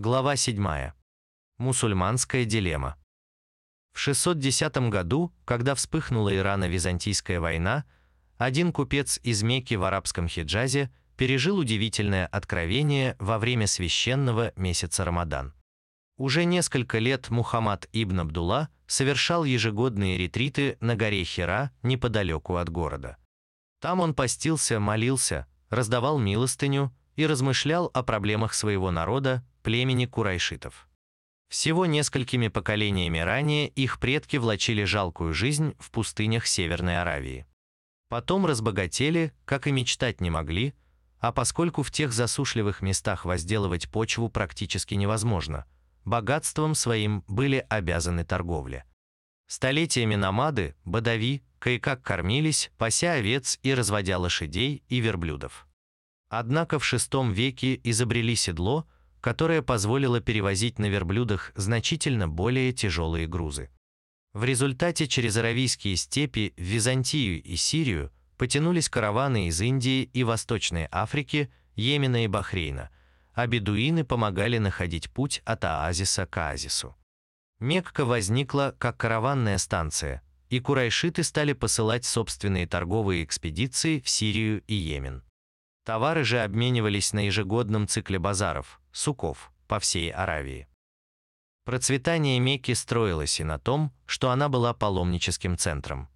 Глава 7. Мусульманская дилемма. В 610 году, когда вспыхнула Ирано-Византийская война, один купец из Мекки в арабском Хиджазе пережил удивительное откровение во время священного месяца Рамадан. Уже несколько лет Мухаммад ибн Абдулла совершал ежегодные ретриты на горе Хира неподалеку от города. Там он постился, молился, раздавал милостыню и размышлял о проблемах своего народа, племени курайшитов. Всего несколькими поколениями ранее их предки влачили жалкую жизнь в пустынях Северной Аравии. Потом разбогатели, как и мечтать не могли, а поскольку в тех засушливых местах возделывать почву практически невозможно, богатством своим были обязаны торговле. Столетиями намады, бадави, кое-как кормились, пася овец и разводя лошадей и верблюдов. Однако в VI веке изобрели седло – которая позволила перевозить на верблюдах значительно более тяжелые грузы. В результате через Аравийские степи в Византию и Сирию потянулись караваны из Индии и Восточной Африки, Йемена и Бахрейна, а бедуины помогали находить путь от оазиса к оазису. Мекка возникла как караванная станция, и курайшиты стали посылать собственные торговые экспедиции в Сирию и Йемен. Товары же обменивались на ежегодном цикле базаров, суков, по всей Аравии. Процветание Мекки строилось и на том, что она была паломническим центром.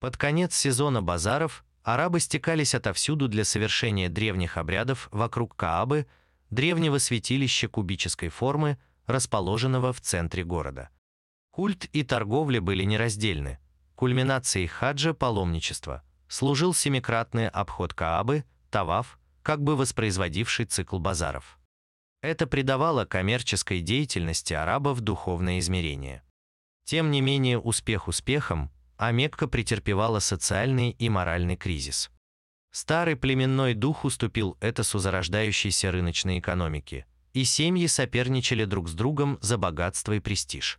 Под конец сезона базаров арабы стекались отовсюду для совершения древних обрядов вокруг Каабы, древнего святилища кубической формы, расположенного в центре города. Культ и торговля были нераздельны. Кульминацией хаджа паломничества служил семикратный обход Каабы – таваф, как бы воспроизводивший цикл базаров. Это придавало коммерческой деятельности арабов духовное измерение. Тем не менее, успех успехом, а Мекка претерпевала социальный и моральный кризис. Старый племенной дух уступил этосу зарождающейся рыночной экономики, и семьи соперничали друг с другом за богатство и престиж.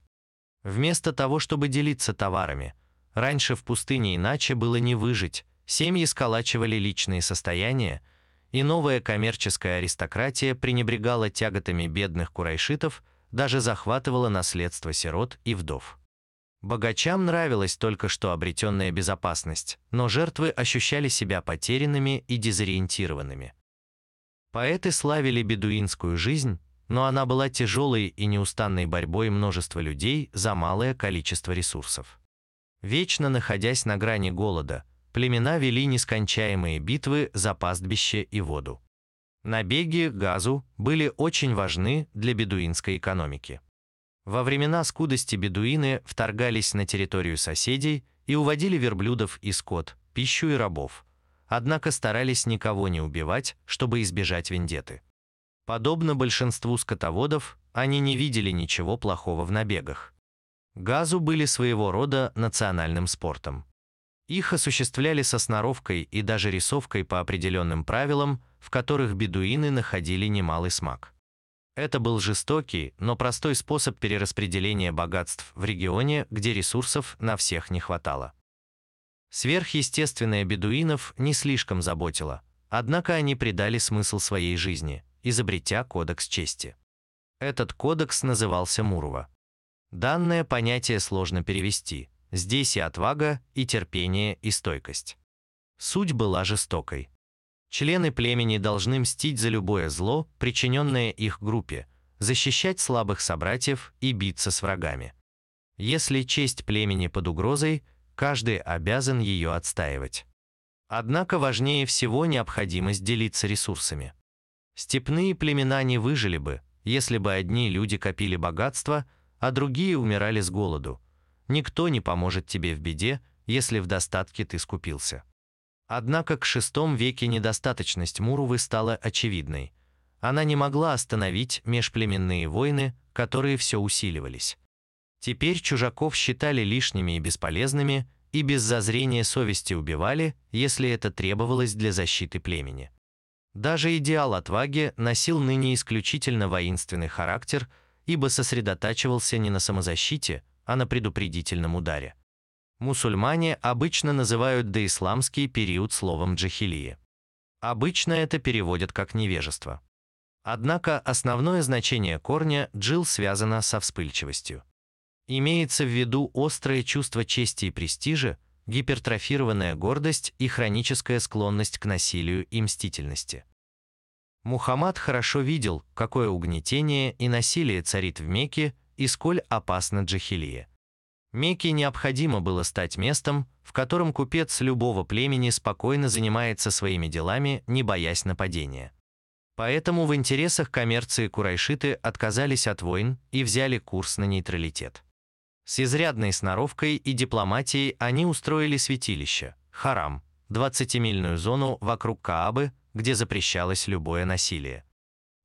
Вместо того, чтобы делиться товарами, раньше в пустыне иначе было не выжить, Семьи сколачивали личные состояния, и новая коммерческая аристократия пренебрегала тяготами бедных курайшитов, даже захватывала наследство сирот и вдов. Богачам нравилась только что обретенная безопасность, но жертвы ощущали себя потерянными и дезориентированными. Поэты славили бедуинскую жизнь, но она была тяжелой и неустанной борьбой множества людей за малое количество ресурсов. Вечно находясь на грани голода, племена вели нескончаемые битвы за пастбище и воду. Набеги газу были очень важны для бедуинской экономики. Во времена скудости бедуины вторгались на территорию соседей и уводили верблюдов и скот, пищу и рабов, однако старались никого не убивать, чтобы избежать вендеты. Подобно большинству скотоводов, они не видели ничего плохого в набегах. Газу были своего рода национальным спортом. Их осуществляли со сноровкой и даже рисовкой по определенным правилам, в которых бедуины находили немалый смак. Это был жестокий, но простой способ перераспределения богатств в регионе, где ресурсов на всех не хватало. Сверхъестественное бедуинов не слишком заботило, однако они придали смысл своей жизни, изобретя кодекс чести. Этот кодекс назывался Мурова. Данное понятие сложно перевести – Здесь и отвага, и терпение, и стойкость. Суть была жестокой. Члены племени должны мстить за любое зло, причиненное их группе, защищать слабых собратьев и биться с врагами. Если честь племени под угрозой, каждый обязан ее отстаивать. Однако важнее всего необходимость делиться ресурсами. Степные племена не выжили бы, если бы одни люди копили богатство, а другие умирали с голоду – Никто не поможет тебе в беде, если в достатке ты скупился. Однако к VI веке недостаточность Мурувы стала очевидной. Она не могла остановить межплеменные войны, которые все усиливались. Теперь чужаков считали лишними и бесполезными, и без зазрения совести убивали, если это требовалось для защиты племени. Даже идеал отваги носил ныне исключительно воинственный характер, ибо сосредотачивался не на самозащите, а на предупредительном ударе. Мусульмане обычно называют доисламский период словом джахилия. Обычно это переводят как невежество. Однако основное значение корня «джил» связано со вспыльчивостью. Имеется в виду острое чувство чести и престижа, гипертрофированная гордость и хроническая склонность к насилию и мстительности. Мухаммад хорошо видел, какое угнетение и насилие царит в Мекке и сколь опасна Джахилия. Мекке необходимо было стать местом, в котором купец любого племени спокойно занимается своими делами, не боясь нападения. Поэтому в интересах коммерции курайшиты отказались от войн и взяли курс на нейтралитет. С изрядной сноровкой и дипломатией они устроили святилище, харам, 20-мильную зону вокруг Каабы, где запрещалось любое насилие.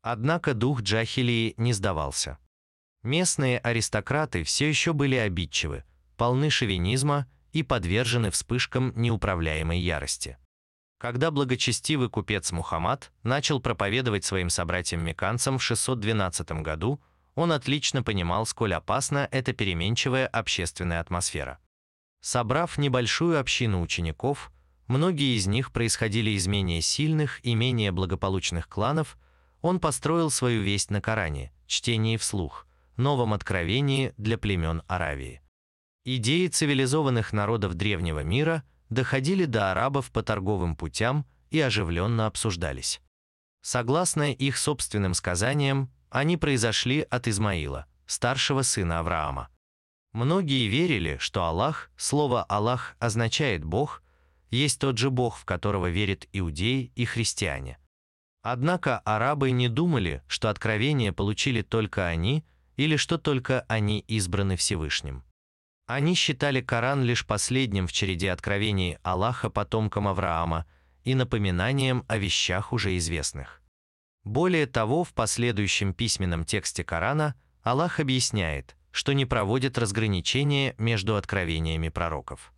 Однако дух Джахилии не сдавался. Местные аристократы все еще были обидчивы, полны шовинизма и подвержены вспышкам неуправляемой ярости. Когда благочестивый купец Мухаммад начал проповедовать своим собратьям-меканцам в 612 году, он отлично понимал, сколь опасна эта переменчивая общественная атмосфера. Собрав небольшую общину учеников, многие из них происходили из менее сильных и менее благополучных кланов, он построил свою весть на Коране, чтении вслух, новом откровении для племен Аравии. Идеи цивилизованных народов древнего мира доходили до арабов по торговым путям и оживленно обсуждались. Согласно их собственным сказаниям, они произошли от Измаила, старшего сына Авраама. Многие верили, что Аллах, слово «Аллах» означает «Бог», есть тот же Бог, в которого верят иудеи и христиане. Однако арабы не думали, что откровения получили только они или что только они избраны Всевышним. Они считали Коран лишь последним в череде откровений Аллаха потомкам Авраама и напоминанием о вещах уже известных. Более того, в последующем письменном тексте Корана Аллах объясняет, что не проводит разграничения между откровениями пророков.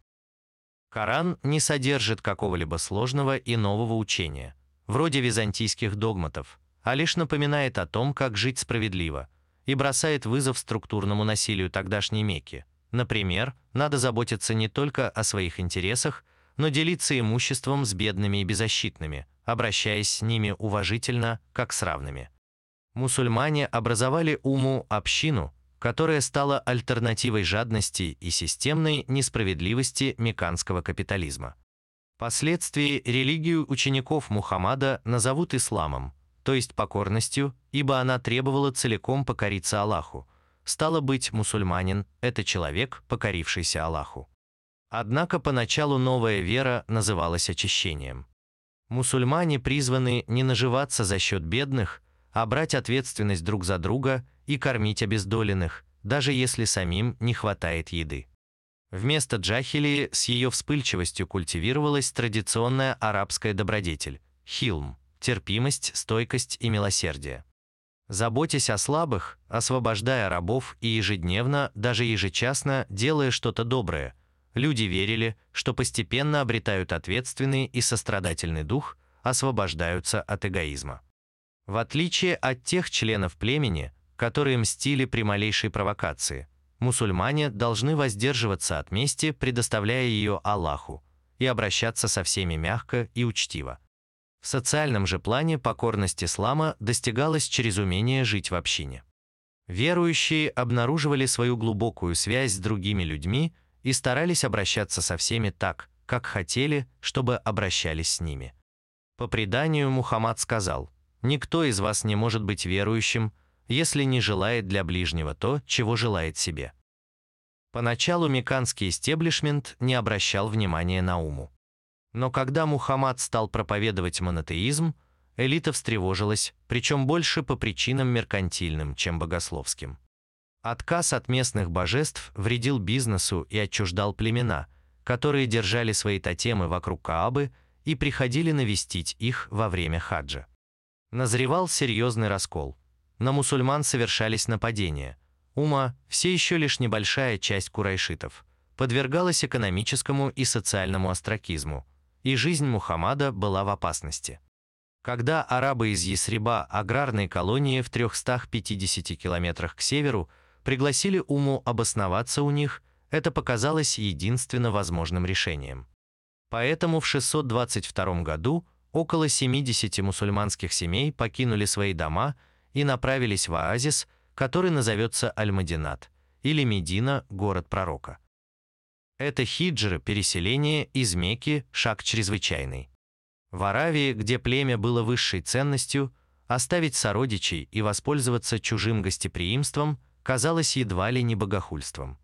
Коран не содержит какого-либо сложного и нового учения, вроде византийских догматов, а лишь напоминает о том, как жить справедливо, и бросает вызов структурному насилию тогдашней Мекки. Например, надо заботиться не только о своих интересах, но делиться имуществом с бедными и беззащитными, обращаясь с ними уважительно, как с равными. Мусульмане образовали уму общину, которая стала альтернативой жадности и системной несправедливости меканского капитализма. Впоследствии религию учеников Мухаммада назовут исламом, то есть покорностью, ибо она требовала целиком покориться Аллаху. Стало быть, мусульманин – это человек, покорившийся Аллаху. Однако поначалу новая вера называлась очищением. Мусульмане призваны не наживаться за счет бедных, а брать ответственность друг за друга и кормить обездоленных, даже если самим не хватает еды. Вместо джахилии с ее вспыльчивостью культивировалась традиционная арабская добродетель – хилм – терпимость, стойкость и милосердие. Заботясь о слабых, освобождая рабов и ежедневно, даже ежечасно, делая что-то доброе – люди верили, что постепенно обретают ответственный и сострадательный дух, освобождаются от эгоизма. В отличие от тех членов племени, которые мстили при малейшей провокации, мусульмане должны воздерживаться от мести, предоставляя ее Аллаху, и обращаться со всеми мягко и учтиво. В социальном же плане покорность ислама достигалась через умение жить в общине. Верующие обнаруживали свою глубокую связь с другими людьми и старались обращаться со всеми так, как хотели, чтобы обращались с ними. По преданию Мухаммад сказал, «Никто из вас не может быть верующим, если не желает для ближнего то, чего желает себе». Поначалу меканский истеблишмент не обращал внимания на уму. Но когда Мухаммад стал проповедовать монотеизм, элита встревожилась, причем больше по причинам меркантильным, чем богословским. Отказ от местных божеств вредил бизнесу и отчуждал племена, которые держали свои тотемы вокруг Каабы и приходили навестить их во время хаджа. Назревал серьезный раскол. На мусульман совершались нападения. Ума, все еще лишь небольшая часть курайшитов, подвергалась экономическому и социальному остракизму, и жизнь Мухаммада была в опасности. Когда арабы из Есриба, аграрной колонии в 350 километрах к северу, пригласили Уму обосноваться у них, это показалось единственно возможным решением. Поэтому в 622 году около 70 мусульманских семей покинули свои дома и направились в оазис, который назовется Аль-Мадинат, или Медина, город пророка. Это хиджра, переселение из Мекки, шаг чрезвычайный. В Аравии, где племя было высшей ценностью, оставить сородичей и воспользоваться чужим гостеприимством казалось едва ли не богохульством.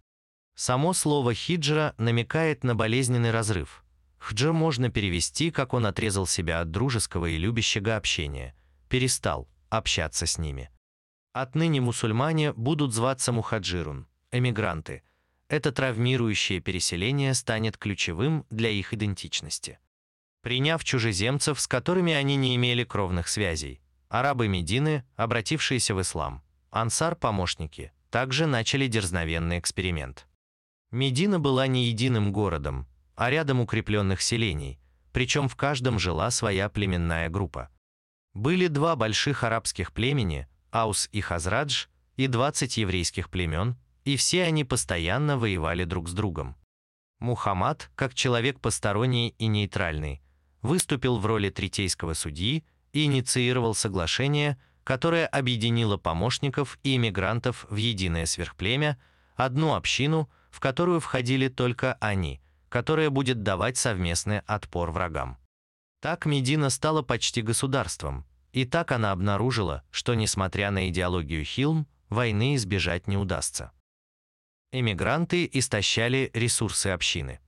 Само слово «хиджра» намекает на болезненный разрыв. Хджр можно перевести, как он отрезал себя от дружеского и любящего общения, перестал общаться с ними. Отныне мусульмане будут зваться мухаджирун, эмигранты. Это травмирующее переселение станет ключевым для их идентичности. Приняв чужеземцев, с которыми они не имели кровных связей, арабы Медины, обратившиеся в ислам, ансар-помощники, также начали дерзновенный эксперимент. Медина была не единым городом, а рядом укрепленных селений, причем в каждом жила своя племенная группа. Были два больших арабских племени, Аус и Хазрадж, и 20 еврейских племен, и все они постоянно воевали друг с другом. Мухаммад, как человек посторонний и нейтральный, выступил в роли третейского судьи и инициировал соглашение, которое объединило помощников и иммигрантов в единое сверхплемя, одну общину – в которую входили только они, которая будет давать совместный отпор врагам. Так Медина стала почти государством, и так она обнаружила, что, несмотря на идеологию Хилм, войны избежать не удастся. Эмигранты истощали ресурсы общины.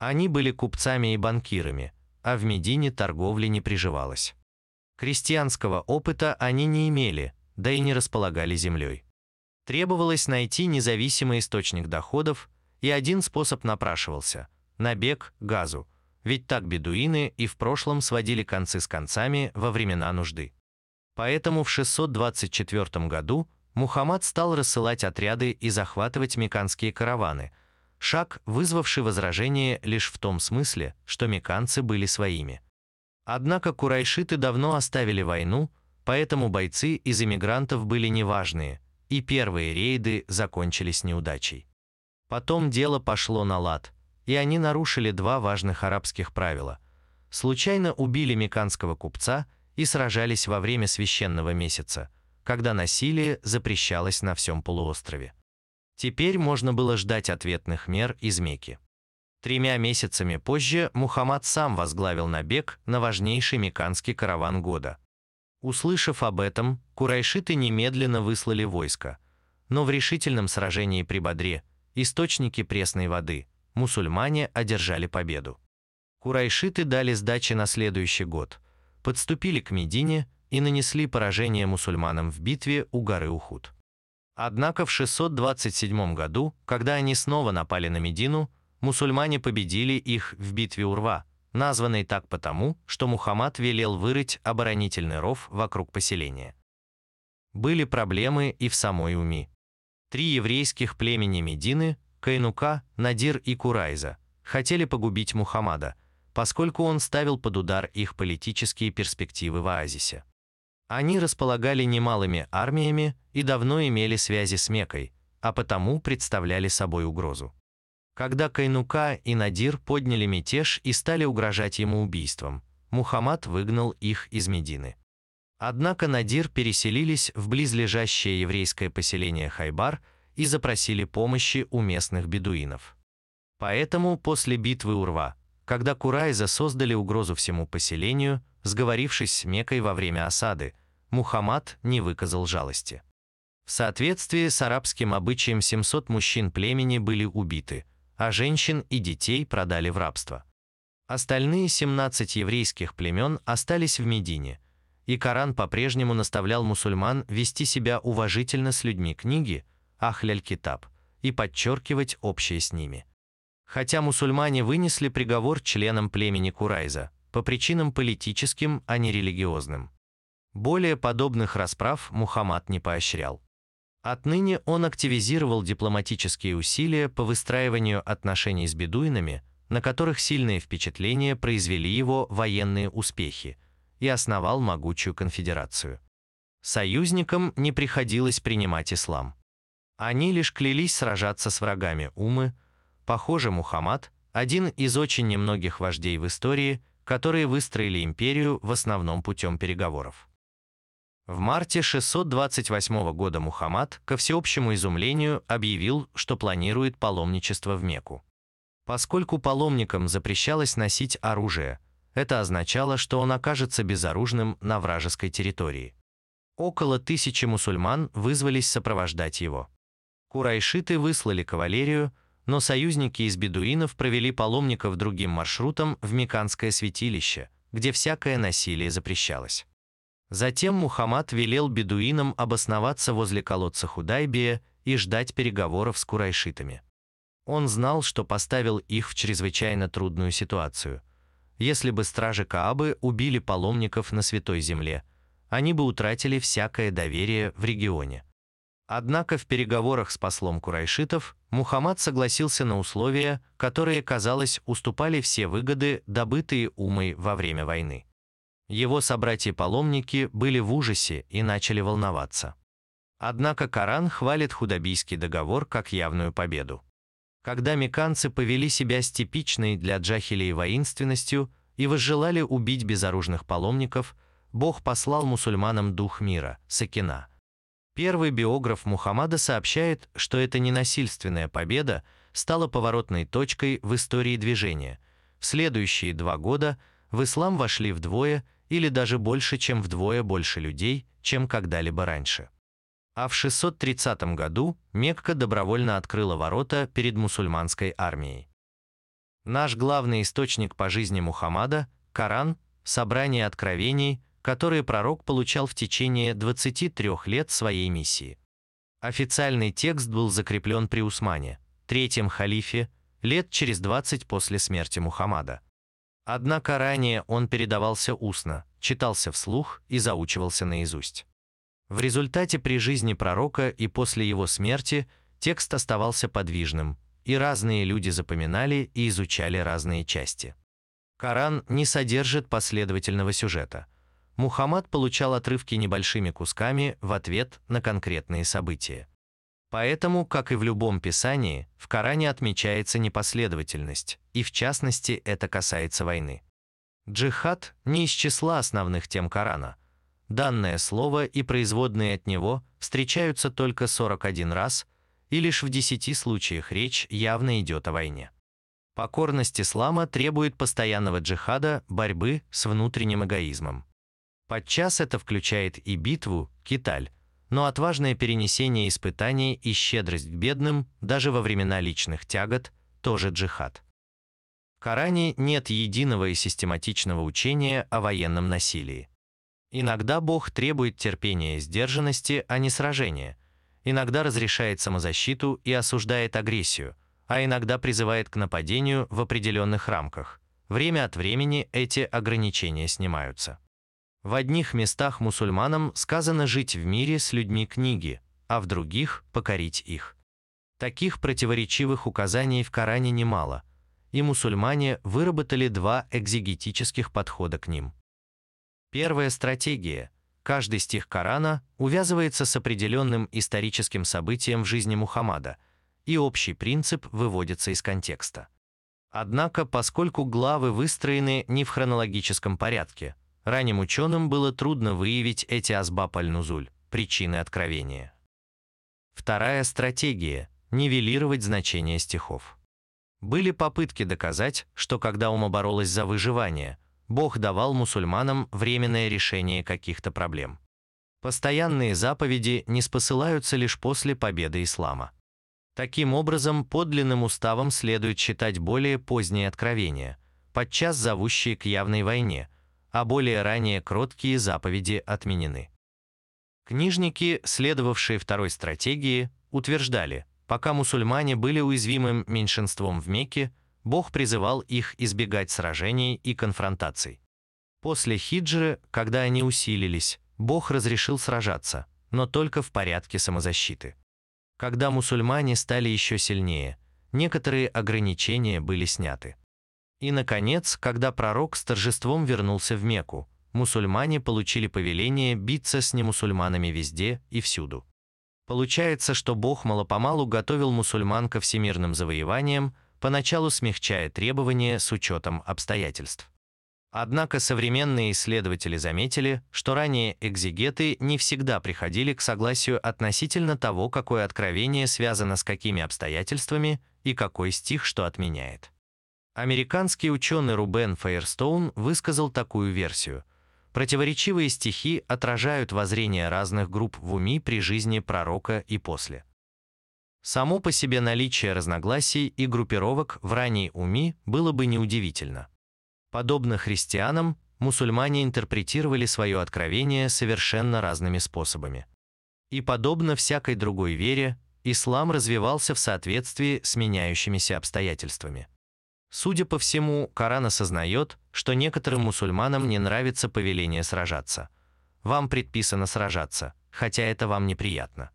Они были купцами и банкирами, а в Медине торговли не приживалась. Крестьянского опыта они не имели, да и не располагали землей. Требовалось найти независимый источник доходов, и один способ напрашивался – набег газу, ведь так бедуины и в прошлом сводили концы с концами во времена нужды. Поэтому в 624 году Мухаммад стал рассылать отряды и захватывать меканские караваны, шаг, вызвавший возражение лишь в том смысле, что меканцы были своими. Однако курайшиты давно оставили войну, поэтому бойцы из эмигрантов были неважные – и первые рейды закончились неудачей. Потом дело пошло на лад, и они нарушили два важных арабских правила. Случайно убили меканского купца и сражались во время священного месяца, когда насилие запрещалось на всем полуострове. Теперь можно было ждать ответных мер из Мекки. Тремя месяцами позже Мухаммад сам возглавил набег на важнейший меканский караван года – Услышав об этом, курайшиты немедленно выслали войско. Но в решительном сражении при Бодре, источнике пресной воды, мусульмане одержали победу. Курайшиты дали сдачи на следующий год, подступили к Медине и нанесли поражение мусульманам в битве у горы Ухуд. Однако в 627 году, когда они снова напали на Медину, мусульмане победили их в битве Урва – названный так потому, что Мухаммад велел вырыть оборонительный ров вокруг поселения. Были проблемы и в самой Уми. Три еврейских племени Медины, Кайнука, Надир и Курайза, хотели погубить Мухаммада, поскольку он ставил под удар их политические перспективы в оазисе. Они располагали немалыми армиями и давно имели связи с Мекой, а потому представляли собой угрозу. Когда Кайнука и Надир подняли мятеж и стали угрожать ему убийством, Мухаммад выгнал их из Медины. Однако Надир переселились в близлежащее еврейское поселение Хайбар и запросили помощи у местных бедуинов. Поэтому после битвы Урва, когда Курайза создали угрозу всему поселению, сговорившись с Мекой во время осады, Мухаммад не выказал жалости. В соответствии с арабским обычаем 700 мужчин племени были убиты – а женщин и детей продали в рабство. Остальные 17 еврейских племен остались в Медине, и Коран по-прежнему наставлял мусульман вести себя уважительно с людьми книги, Ахляль-Китаб, и подчеркивать общее с ними. Хотя мусульмане вынесли приговор членам племени Курайза по причинам политическим, а не религиозным. Более подобных расправ Мухаммад не поощрял. Отныне он активизировал дипломатические усилия по выстраиванию отношений с бедуинами, на которых сильные впечатления произвели его военные успехи, и основал могучую конфедерацию. Союзникам не приходилось принимать ислам. Они лишь клялись сражаться с врагами Умы. Похоже, Мухаммад, один из очень немногих вождей в истории, которые выстроили империю в основном путем переговоров. В марте 628 года Мухаммад, ко всеобщему изумлению, объявил, что планирует паломничество в Мекку. Поскольку паломникам запрещалось носить оружие, это означало, что он окажется безоружным на вражеской территории. Около тысячи мусульман вызвались сопровождать его. Курайшиты выслали кавалерию, но союзники из бедуинов провели паломников другим маршрутом в Меканское святилище, где всякое насилие запрещалось. Затем Мухаммад велел бедуинам обосноваться возле колодца Худайбия и ждать переговоров с курайшитами. Он знал, что поставил их в чрезвычайно трудную ситуацию. Если бы стражи Каабы убили паломников на Святой Земле, они бы утратили всякое доверие в регионе. Однако в переговорах с послом Курайшитов Мухаммад согласился на условия, которые, казалось, уступали все выгоды, добытые Умой во время войны. Его собратья-паломники были в ужасе и начали волноваться. Однако Коран хвалит худобийский договор как явную победу. Когда меканцы повели себя с типичной для джахилей воинственностью и возжелали убить безоружных паломников, Бог послал мусульманам дух мира, Сакина – Первый биограф Мухаммада сообщает, что эта ненасильственная победа стала поворотной точкой в истории движения. В следующие два года в ислам вошли вдвое или даже больше, чем вдвое больше людей, чем когда-либо раньше. А в 630 году Мекка добровольно открыла ворота перед мусульманской армией. Наш главный источник по жизни Мухаммада, Коран, собрание откровений, которые пророк получал в течение 23 лет своей миссии. Официальный текст был закреплен при Усмане, третьем халифе, лет через 20 после смерти Мухаммада. Однако ранее он передавался устно, читался вслух и заучивался наизусть. В результате при жизни пророка и после его смерти текст оставался подвижным, и разные люди запоминали и изучали разные части. Коран не содержит последовательного сюжета – Мухаммад получал отрывки небольшими кусками в ответ на конкретные события. Поэтому, как и в любом писании, в Коране отмечается непоследовательность, и в частности это касается войны. Джихад не из числа основных тем Корана. Данное слово и производные от него встречаются только 41 раз, и лишь в 10 случаях речь явно идет о войне. Покорность ислама требует постоянного джихада, борьбы с внутренним эгоизмом. Подчас это включает и битву, киталь, но отважное перенесение испытаний и щедрость к бедным даже во времена личных тягот – тоже джихад. В Коране нет единого и систематичного учения о военном насилии. Иногда Бог требует терпения и сдержанности, а не сражения. Иногда разрешает самозащиту и осуждает агрессию, а иногда призывает к нападению в определенных рамках. Время от времени эти ограничения снимаются. В одних местах мусульманам сказано жить в мире с людьми книги, а в других – покорить их. Таких противоречивых указаний в Коране немало, и мусульмане выработали два экзегетических подхода к ним. Первая стратегия – каждый стих Корана увязывается с определенным историческим событием в жизни Мухаммада, и общий принцип выводится из контекста. Однако, поскольку главы выстроены не в хронологическом порядке – Ранним ученым было трудно выявить эти асбаб аль-нузуль, причины откровения. Вторая стратегия – нивелировать значение стихов. Были попытки доказать, что когда ума боролась за выживание, Бог давал мусульманам временное решение каких-то проблем. Постоянные заповеди не спосылаются лишь после победы ислама. Таким образом, подлинным уставом следует считать более поздние откровения, подчас зовущие к явной войне – а более ранее кроткие заповеди отменены. Книжники, следовавшие второй стратегии, утверждали, пока мусульмане были уязвимым меньшинством в Мекке, Бог призывал их избегать сражений и конфронтаций. После хиджры, когда они усилились, Бог разрешил сражаться, но только в порядке самозащиты. Когда мусульмане стали еще сильнее, некоторые ограничения были сняты. И, наконец, когда пророк с торжеством вернулся в Мекку, мусульмане получили повеление биться с немусульманами везде и всюду. Получается, что Бог мало-помалу готовил мусульман ко всемирным завоеваниям, поначалу смягчая требования с учетом обстоятельств. Однако современные исследователи заметили, что ранее экзегеты не всегда приходили к согласию относительно того, какое откровение связано с какими обстоятельствами и какой стих что отменяет. Американский ученый Рубен Фейерстоун высказал такую версию. Противоречивые стихи отражают воззрения разных групп в уме при жизни пророка и после. Само по себе наличие разногласий и группировок в ранней уми было бы неудивительно. Подобно христианам, мусульмане интерпретировали свое откровение совершенно разными способами. И подобно всякой другой вере, ислам развивался в соответствии с меняющимися обстоятельствами. Судя по всему, Коран осознает, что некоторым мусульманам не нравится повеление сражаться. Вам предписано сражаться, хотя это вам неприятно.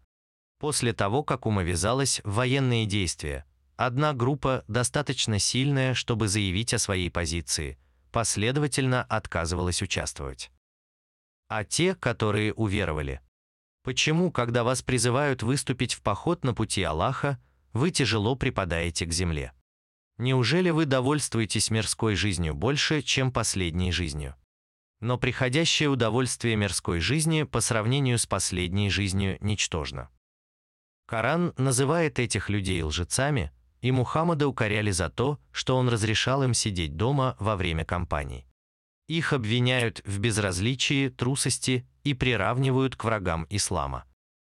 После того, как умовязалась в военные действия, одна группа достаточно сильная, чтобы заявить о своей позиции – последовательно отказывалась участвовать. А те, которые уверовали. Почему, когда вас призывают выступить в поход на пути Аллаха, вы тяжело припадаете к земле? Неужели вы довольствуетесь мирской жизнью больше, чем последней жизнью? Но приходящее удовольствие мирской жизни по сравнению с последней жизнью ничтожно. Коран называет этих людей лжецами, и Мухаммада укоряли за то, что он разрешал им сидеть дома во время кампаний. Их обвиняют в безразличии, трусости и приравнивают к врагам ислама.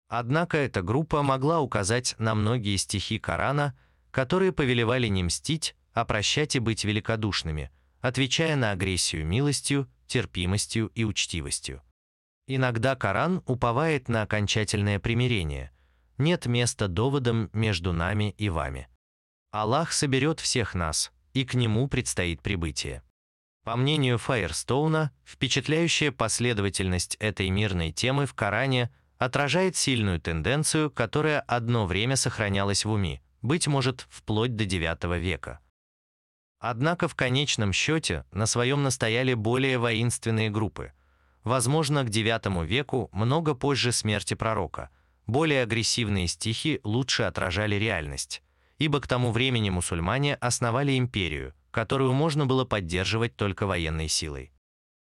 Однако эта группа могла указать на многие стихи Корана, которые повелевали не мстить, а прощать и быть великодушными, отвечая на агрессию милостью, терпимостью и учтивостью. Иногда Коран уповает на окончательное примирение. Нет места доводам между нами и вами. Аллах соберет всех нас, и к нему предстоит прибытие. По мнению Файерстоуна, впечатляющая последовательность этой мирной темы в Коране отражает сильную тенденцию, которая одно время сохранялась в уме, быть может, вплоть до IX века. Однако в конечном счете на своем настояли более воинственные группы. Возможно, к IX веку, много позже смерти пророка, более агрессивные стихи лучше отражали реальность ибо к тому времени мусульмане основали империю, которую можно было поддерживать только военной силой.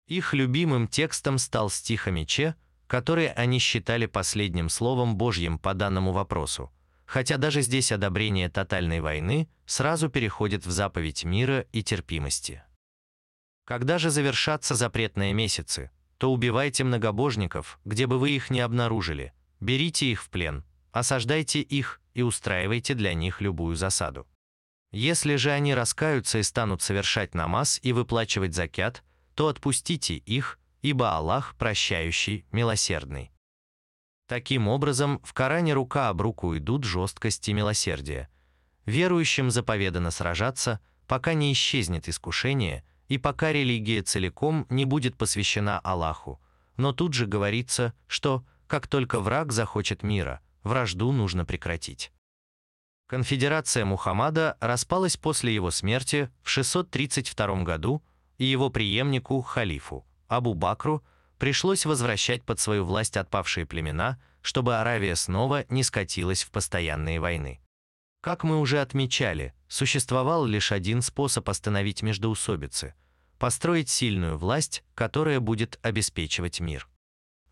Их любимым текстом стал стих о мече, который они считали последним словом Божьим по данному вопросу, хотя даже здесь одобрение тотальной войны сразу переходит в заповедь мира и терпимости. Когда же завершатся запретные месяцы, то убивайте многобожников, где бы вы их ни обнаружили, берите их в плен, осаждайте их и устраивайте для них любую засаду. Если же они раскаются и станут совершать намаз и выплачивать закят, то отпустите их, ибо Аллах прощающий, милосердный. Таким образом, в Коране рука об руку идут жесткость и милосердие. Верующим заповедано сражаться, пока не исчезнет искушение и пока религия целиком не будет посвящена Аллаху. Но тут же говорится, что, как только враг захочет мира, вражду нужно прекратить. Конфедерация Мухаммада распалась после его смерти в 632 году, и его преемнику, халифу, Абу Бакру, пришлось возвращать под свою власть отпавшие племена, чтобы Аравия снова не скатилась в постоянные войны. Как мы уже отмечали, существовал лишь один способ остановить междоусобицы – построить сильную власть, которая будет обеспечивать мир.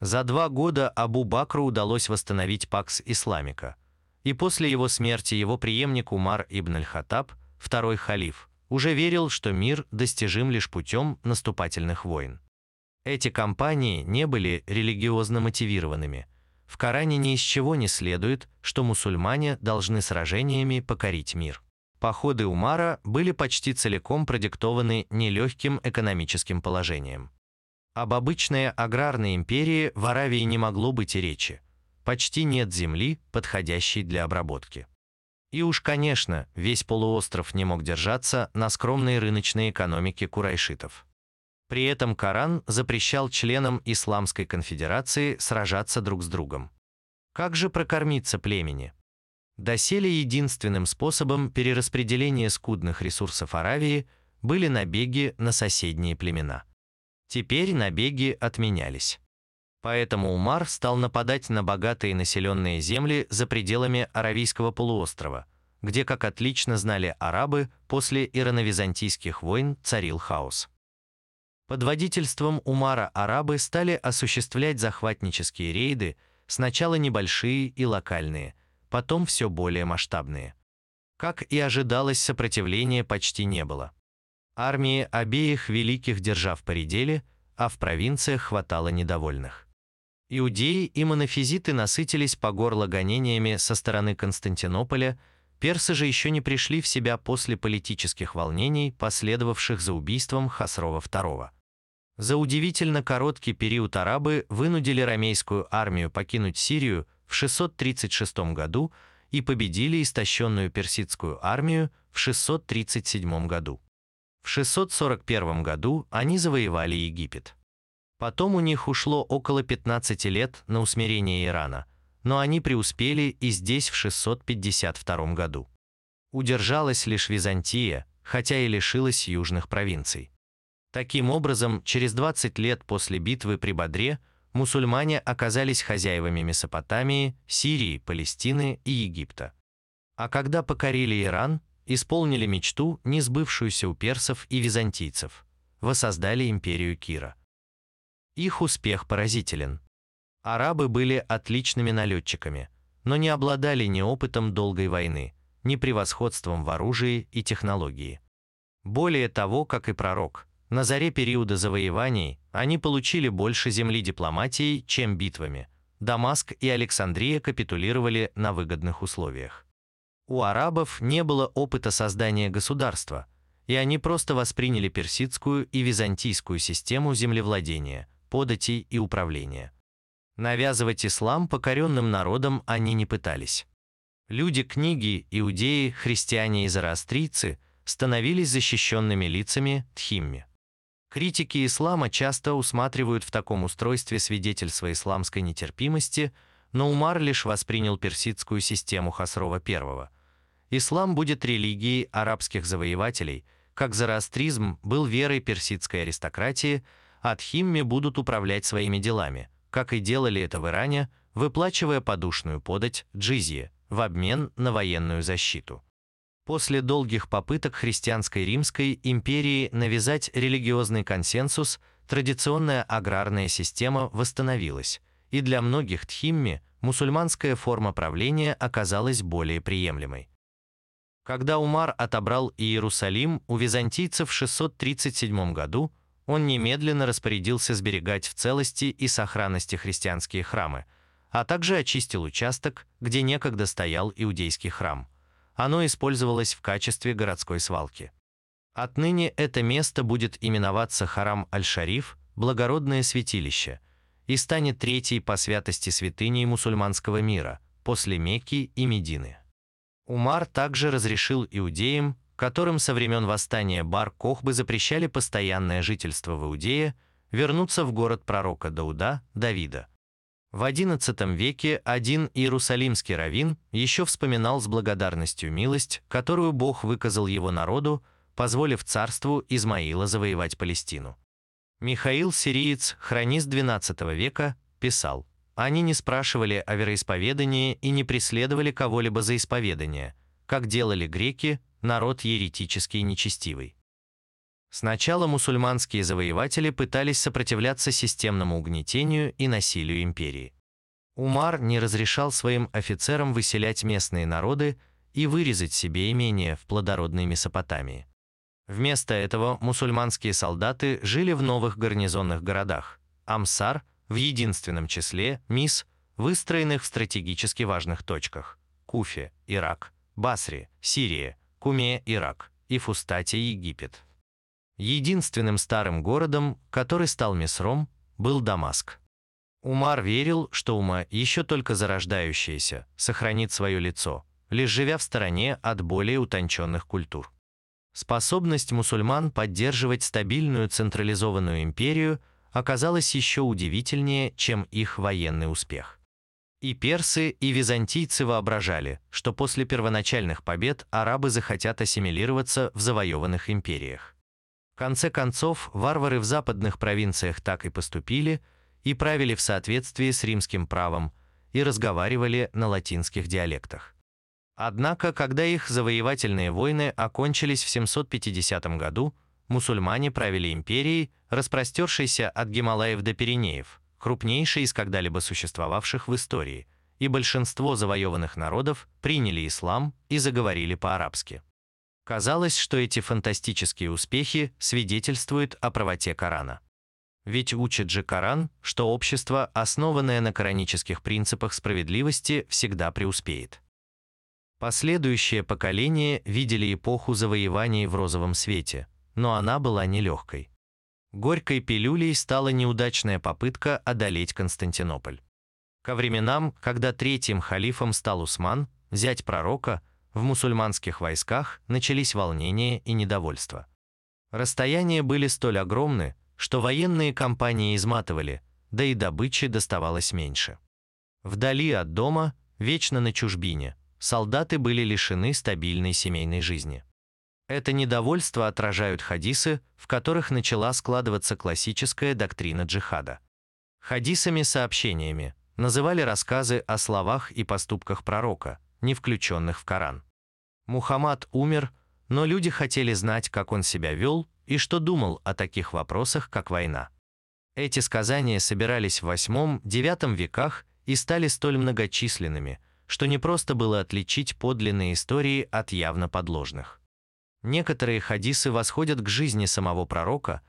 За два года Абу Бакру удалось восстановить Пакс Исламика, и после его смерти его преемник Умар ибн аль-Хаттаб, второй халиф, уже верил, что мир достижим лишь путем наступательных войн. Эти кампании не были религиозно мотивированными. В Коране ни из чего не следует, что мусульмане должны сражениями покорить мир. Походы Умара были почти целиком продиктованы нелегким экономическим положением. Об обычной аграрной империи в Аравии не могло быть и речи. Почти нет земли, подходящей для обработки. И уж, конечно, весь полуостров не мог держаться на скромной рыночной экономике курайшитов. При этом Коран запрещал членам Исламской конфедерации сражаться друг с другом. Как же прокормиться племени? Доселе единственным способом перераспределения скудных ресурсов Аравии были набеги на соседние племена – Теперь набеги отменялись. Поэтому Умар стал нападать на богатые населенные земли за пределами Аравийского полуострова, где, как отлично знали арабы, после ирано-византийских войн царил хаос. Под водительством Умара арабы стали осуществлять захватнические рейды, сначала небольшие и локальные, потом все более масштабные. Как и ожидалось, сопротивления почти не было. Армии обеих великих держав поредели, а в провинциях хватало недовольных. Иудеи и монофизиты насытились по горло гонениями со стороны Константинополя, персы же еще не пришли в себя после политических волнений, последовавших за убийством Хасрова II. За удивительно короткий период арабы вынудили ромейскую армию покинуть Сирию в 636 году и победили истощенную персидскую армию в 637 году. В 641 году они завоевали Египет. Потом у них ушло около 15 лет на усмирение Ирана, но они преуспели и здесь в 652 году. Удержалась лишь Византия, хотя и лишилась южных провинций. Таким образом, через 20 лет после битвы при Бодре мусульмане оказались хозяевами Месопотамии, Сирии, Палестины и Египта. А когда покорили Иран, исполнили мечту, не сбывшуюся у персов и византийцев, воссоздали империю Кира. Их успех поразителен. Арабы были отличными налетчиками, но не обладали ни опытом долгой войны, ни превосходством в оружии и технологии. Более того, как и пророк, на заре периода завоеваний они получили больше земли дипломатией, чем битвами. Дамаск и Александрия капитулировали на выгодных условиях. У арабов не было опыта создания государства, и они просто восприняли персидскую и византийскую систему землевладения, податей и управления. Навязывать ислам покоренным народам они не пытались. Люди книги, иудеи, христиане и зороастрийцы становились защищенными лицами тхимми. Критики ислама часто усматривают в таком устройстве свидетельство исламской нетерпимости, но Умар лишь воспринял персидскую систему Хасрова I. Ислам будет религией арабских завоевателей, как зороастризм был верой персидской аристократии, а тхимми будут управлять своими делами, как и делали это в Иране, выплачивая подушную подать джизье в обмен на военную защиту. После долгих попыток христианской Римской империи навязать религиозный консенсус, традиционная аграрная система восстановилась, и для многих тхимми мусульманская форма правления оказалась более приемлемой. Когда Умар отобрал Иерусалим у византийцев в 637 году, он немедленно распорядился сберегать в целости и сохранности христианские храмы, а также очистил участок, где некогда стоял иудейский храм – оно использовалось в качестве городской свалки. Отныне это место будет именоваться Харам Аль-Шариф, благородное святилище, и станет третьей по святости святыней мусульманского мира, после Мекки и Медины. Умар также разрешил иудеям, которым со времен восстания Бар-Кохбы запрещали постоянное жительство в Иудее, вернуться в город пророка Дауда, Давида – в XI веке один иерусалимский раввин еще вспоминал с благодарностью милость, которую Бог выказал его народу, позволив царству Измаила завоевать Палестину. Михаил Сириец, хронист XII века, писал, «Они не спрашивали о вероисповедании и не преследовали кого-либо за исповедание, как делали греки, народ еретический и нечестивый. Сначала мусульманские завоеватели пытались сопротивляться системному угнетению и насилию империи. Умар не разрешал своим офицерам выселять местные народы и вырезать себе имения в плодородной Месопотамии. Вместо этого мусульманские солдаты жили в новых гарнизонных городах – Амсар, в единственном числе Мис, выстроенных в стратегически важных точках – Куфе, Ирак, Басре, Сирия, Куме, Ирак и Фустате, Египет. Единственным старым городом, который стал Месром, был Дамаск. Умар верил, что ума, еще только зарождающееся, сохранит свое лицо, лишь живя в стороне от более утонченных культур. Способность мусульман поддерживать стабильную централизованную империю оказалась еще удивительнее, чем их военный успех. И персы, и византийцы воображали, что после первоначальных побед арабы захотят ассимилироваться в завоеванных империях. В конце концов, варвары в западных провинциях так и поступили и правили в соответствии с римским правом и разговаривали на латинских диалектах. Однако, когда их завоевательные войны окончились в 750 году, мусульмане правили империей, распростершейся от Гималаев до Пиренеев, крупнейшей из когда-либо существовавших в истории, и большинство завоеванных народов приняли ислам и заговорили по-арабски. Казалось, что эти фантастические успехи свидетельствуют о правоте Корана. Ведь учит же Коран, что общество, основанное на коранических принципах справедливости, всегда преуспеет. Последующее поколение видели эпоху завоеваний в розовом свете, но она была нелегкой. Горькой пилюлей стала неудачная попытка одолеть Константинополь. Ко временам, когда третьим халифом стал Усман, зять пророка, в мусульманских войсках начались волнения и недовольство. Расстояния были столь огромны, что военные кампании изматывали, да и добычи доставалось меньше. Вдали от дома, вечно на чужбине, солдаты были лишены стабильной семейной жизни. Это недовольство отражают хадисы, в которых начала складываться классическая доктрина джихада. Хадисами-сообщениями называли рассказы о словах и поступках пророка, не включенных в Коран. Мухаммад умер, но люди хотели знать, как он себя вел и что думал о таких вопросах, как война. Эти сказания собирались в VIII-IX веках и стали столь многочисленными, что не просто было отличить подлинные истории от явно подложных. Некоторые хадисы восходят к жизни самого пророка,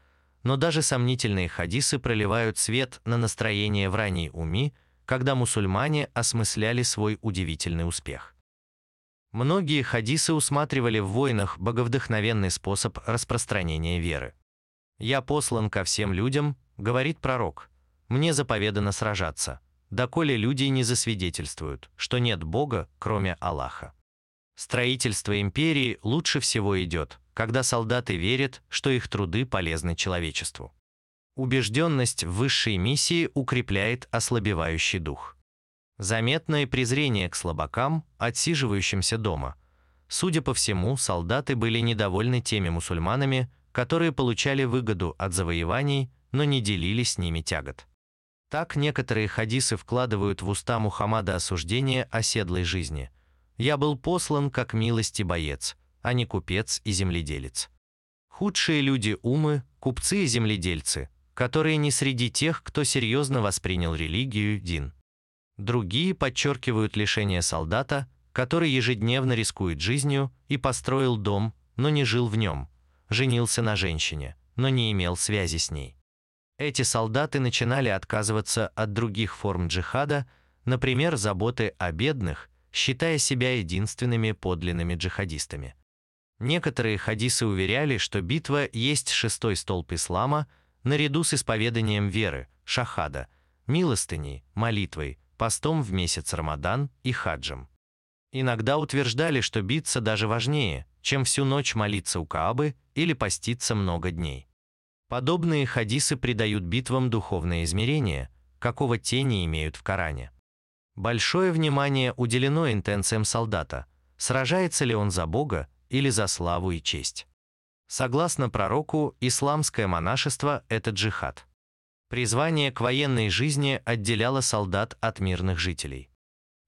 но даже сомнительные хадисы проливают свет на настроение в ранней уми, когда мусульмане осмысляли свой удивительный успех. Многие хадисы усматривали в войнах боговдохновенный способ распространения веры. «Я послан ко всем людям», — говорит пророк, — «мне заповедано сражаться, доколе люди не засвидетельствуют, что нет Бога, кроме Аллаха». Строительство империи лучше всего идет, когда солдаты верят, что их труды полезны человечеству. Убежденность в высшей миссии укрепляет ослабевающий дух. Заметное презрение к слабакам, отсиживающимся дома. Судя по всему, солдаты были недовольны теми мусульманами, которые получали выгоду от завоеваний, но не делили с ними тягот. Так некоторые хадисы вкладывают в уста Мухаммада осуждение оседлой жизни. «Я был послан как милости боец, а не купец и земледелец». Худшие люди умы, купцы и земледельцы, которые не среди тех, кто серьезно воспринял религию, дин. Другие подчеркивают лишение солдата, который ежедневно рискует жизнью и построил дом, но не жил в нем, женился на женщине, но не имел связи с ней. Эти солдаты начинали отказываться от других форм джихада, например, заботы о бедных, считая себя единственными подлинными джихадистами. Некоторые хадисы уверяли, что битва есть шестой столб ислама, наряду с исповеданием веры, шахада, милостыней, молитвой, постом в месяц Рамадан и хаджем. Иногда утверждали, что биться даже важнее, чем всю ночь молиться у Каабы или поститься много дней. Подобные хадисы придают битвам духовное измерение, какого те не имеют в Коране. Большое внимание уделено интенциям солдата, сражается ли он за Бога или за славу и честь. Согласно пророку, исламское монашество – это джихад. Призвание к военной жизни отделяло солдат от мирных жителей.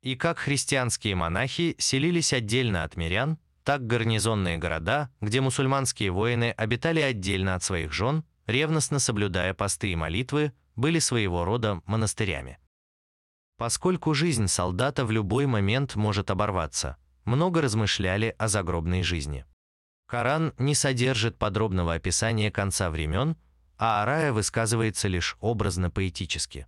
И как христианские монахи селились отдельно от мирян, так гарнизонные города, где мусульманские воины обитали отдельно от своих жен, ревностно соблюдая посты и молитвы, были своего рода монастырями. Поскольку жизнь солдата в любой момент может оборваться, много размышляли о загробной жизни. Коран не содержит подробного описания конца времен, а Арая высказывается лишь образно-поэтически.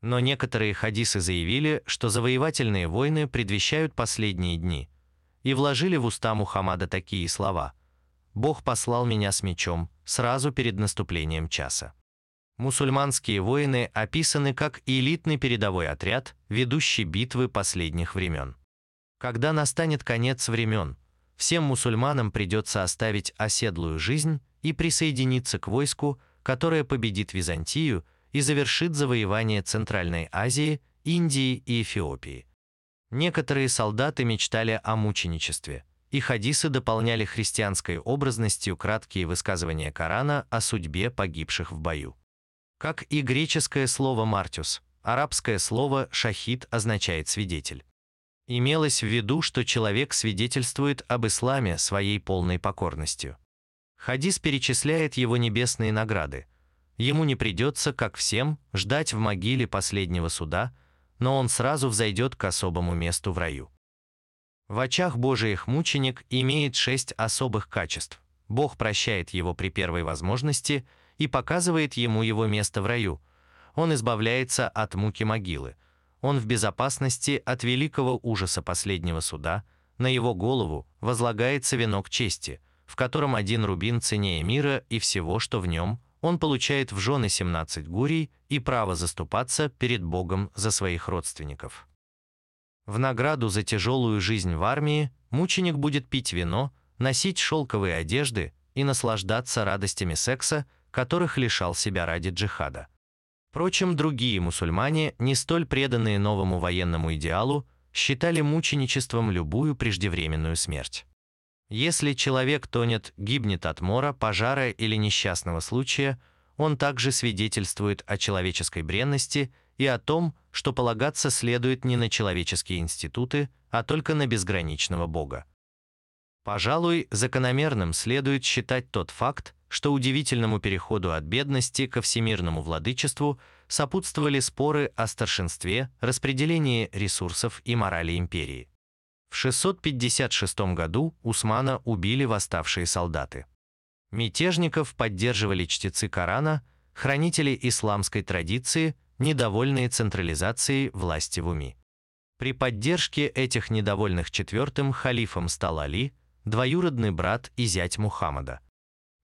Но некоторые хадисы заявили, что завоевательные войны предвещают последние дни, и вложили в уста Мухаммада такие слова «Бог послал меня с мечом сразу перед наступлением часа». Мусульманские воины описаны как элитный передовой отряд, ведущий битвы последних времен. Когда настанет конец времен, всем мусульманам придется оставить оседлую жизнь и присоединиться к войску, которая победит Византию и завершит завоевание Центральной Азии, Индии и Эфиопии. Некоторые солдаты мечтали о мученичестве, и хадисы дополняли христианской образностью краткие высказывания Корана о судьбе погибших в бою. Как и греческое слово «мартюс», арабское слово «шахид» означает «свидетель». Имелось в виду, что человек свидетельствует об исламе своей полной покорностью. Хадис перечисляет его небесные награды. Ему не придется, как всем, ждать в могиле последнего суда, но он сразу взойдет к особому месту в раю. В очах Божиих мученик имеет шесть особых качеств. Бог прощает его при первой возможности и показывает ему его место в раю. Он избавляется от муки могилы. Он в безопасности от великого ужаса последнего суда. На его голову возлагается венок чести, в котором один рубин ценнее мира и всего, что в нем. Он получает в жены 17 гурий и право заступаться перед Богом за своих родственников. В награду за тяжелую жизнь в армии мученик будет пить вино, носить шелковые одежды и наслаждаться радостями секса, которых лишал себя ради джихада. Впрочем, другие мусульмане, не столь преданные новому военному идеалу, считали мученичеством любую преждевременную смерть. Если человек тонет, гибнет от мора, пожара или несчастного случая, он также свидетельствует о человеческой бренности и о том, что полагаться следует не на человеческие институты, а только на безграничного Бога. Пожалуй, закономерным следует считать тот факт, что удивительному переходу от бедности ко всемирному владычеству сопутствовали споры о старшинстве, распределении ресурсов и морали империи. В 656 году Усмана убили восставшие солдаты. Мятежников поддерживали чтецы Корана, хранители исламской традиции, недовольные централизацией власти в уме. При поддержке этих недовольных четвертым халифом стал Али, двоюродный брат и зять Мухаммада.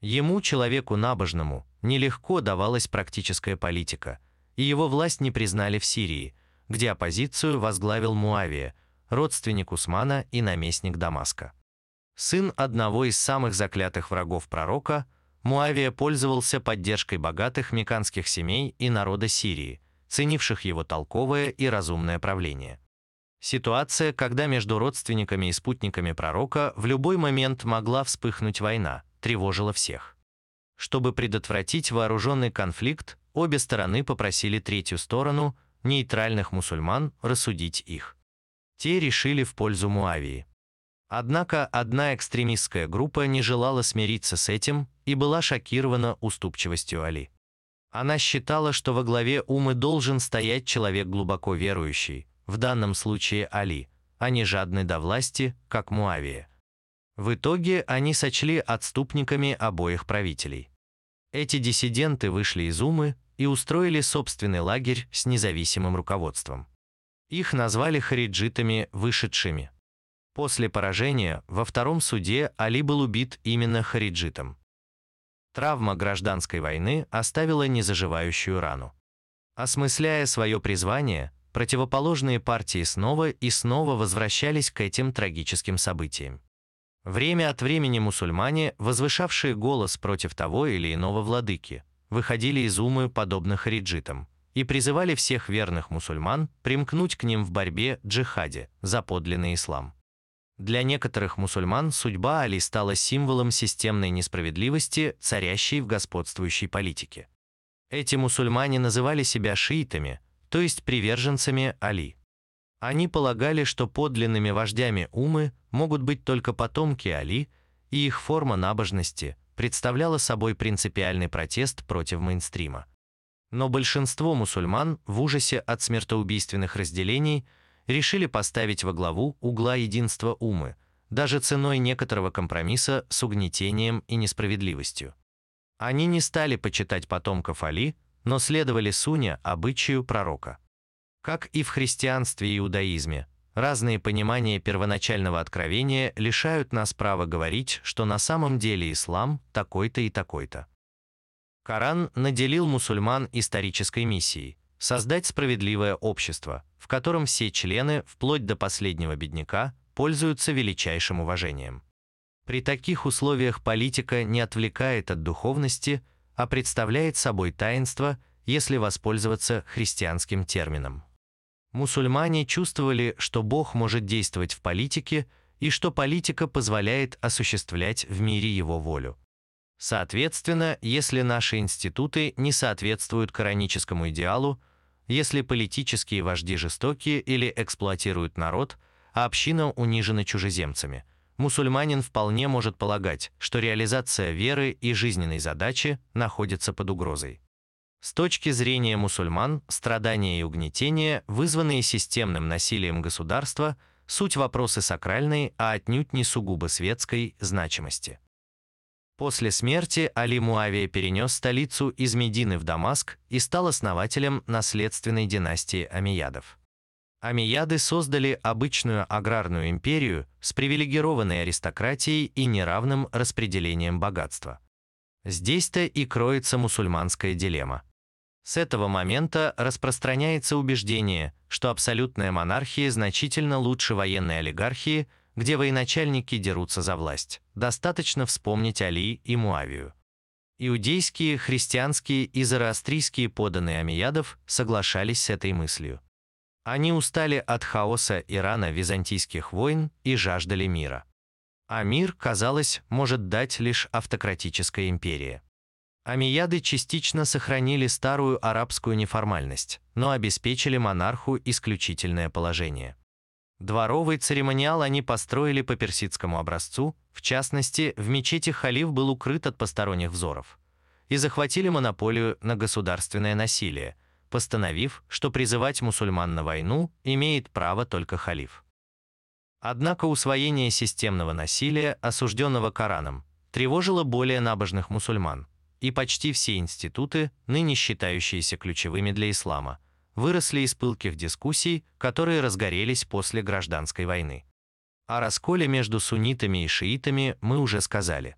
Ему, человеку набожному, нелегко давалась практическая политика, и его власть не признали в Сирии, где оппозицию возглавил Муавия, родственник Усмана и наместник Дамаска. Сын одного из самых заклятых врагов пророка, Муавия пользовался поддержкой богатых меканских семей и народа Сирии, ценивших его толковое и разумное правление. Ситуация, когда между родственниками и спутниками пророка в любой момент могла вспыхнуть война, тревожила всех. Чтобы предотвратить вооруженный конфликт, обе стороны попросили третью сторону, нейтральных мусульман, рассудить их. Те решили в пользу Муавии. Однако одна экстремистская группа не желала смириться с этим и была шокирована уступчивостью Али. Она считала, что во главе умы должен стоять человек глубоко верующий, в данном случае Али, а не жадный до власти, как Муавия. В итоге они сочли отступниками обоих правителей. Эти диссиденты вышли из Умы и устроили собственный лагерь с независимым руководством. Их назвали хариджитами «вышедшими». После поражения во втором суде Али был убит именно хариджитом. Травма гражданской войны оставила незаживающую рану. Осмысляя свое призвание, противоположные партии снова и снова возвращались к этим трагическим событиям. Время от времени мусульмане, возвышавшие голос против того или иного владыки, выходили из умы подобно хариджитам и призывали всех верных мусульман примкнуть к ним в борьбе джихаде за подлинный ислам. Для некоторых мусульман судьба Али стала символом системной несправедливости, царящей в господствующей политике. Эти мусульмане называли себя шиитами, то есть приверженцами Али. Они полагали, что подлинными вождями умы могут быть только потомки Али, и их форма набожности представляла собой принципиальный протест против мейнстрима. Но большинство мусульман в ужасе от смертоубийственных разделений – решили поставить во главу угла единства умы, даже ценой некоторого компромисса с угнетением и несправедливостью. Они не стали почитать потомков Али, но следовали Суне, обычаю пророка. Как и в христианстве и иудаизме, разные понимания первоначального откровения лишают нас права говорить, что на самом деле ислам такой-то и такой-то. Коран наделил мусульман исторической миссией – создать справедливое общество, в котором все члены, вплоть до последнего бедняка, пользуются величайшим уважением. При таких условиях политика не отвлекает от духовности, а представляет собой таинство, если воспользоваться христианским термином. Мусульмане чувствовали, что Бог может действовать в политике и что политика позволяет осуществлять в мире его волю. Соответственно, если наши институты не соответствуют кораническому идеалу, если политические вожди жестокие или эксплуатируют народ, а община унижена чужеземцами, мусульманин вполне может полагать, что реализация веры и жизненной задачи находится под угрозой. С точки зрения мусульман, страдания и угнетения, вызванные системным насилием государства, суть вопросы сакральной, а отнюдь не сугубо светской значимости. После смерти Али Муавия перенес столицу из Медины в Дамаск и стал основателем наследственной династии Амиядов. Амияды создали обычную аграрную империю с привилегированной аристократией и неравным распределением богатства. Здесь-то и кроется мусульманская дилемма. С этого момента распространяется убеждение, что абсолютная монархия значительно лучше военной олигархии, где военачальники дерутся за власть. Достаточно вспомнить Али и Муавию. Иудейские, христианские и зороастрийские поданные Амиядов соглашались с этой мыслью. Они устали от хаоса Ирана византийских войн и жаждали мира. А мир, казалось, может дать лишь автократическая империя. Амияды частично сохранили старую арабскую неформальность, но обеспечили монарху исключительное положение. Дворовый церемониал они построили по персидскому образцу, в частности, в мечети халиф был укрыт от посторонних взоров, и захватили монополию на государственное насилие, постановив, что призывать мусульман на войну имеет право только халиф. Однако усвоение системного насилия, осужденного Кораном, тревожило более набожных мусульман – и почти все институты, ныне считающиеся ключевыми для ислама, выросли из пылких дискуссий, которые разгорелись после гражданской войны. О расколе между суннитами и шиитами мы уже сказали.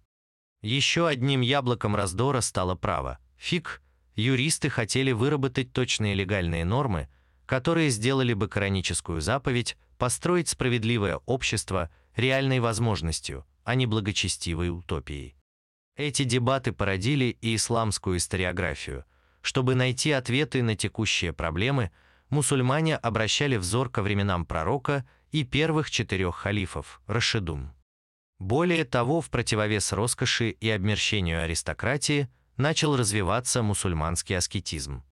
Еще одним яблоком раздора стало право. Фиг, юристы хотели выработать точные легальные нормы, которые сделали бы кораническую заповедь построить справедливое общество реальной возможностью, а не благочестивой утопией. Эти дебаты породили и исламскую историографию. Чтобы найти ответы на текущие проблемы, мусульмане обращали взор ко временам пророка и первых четырех халифов – Рашидум. Более того, в противовес роскоши и обмерщению аристократии начал развиваться мусульманский аскетизм.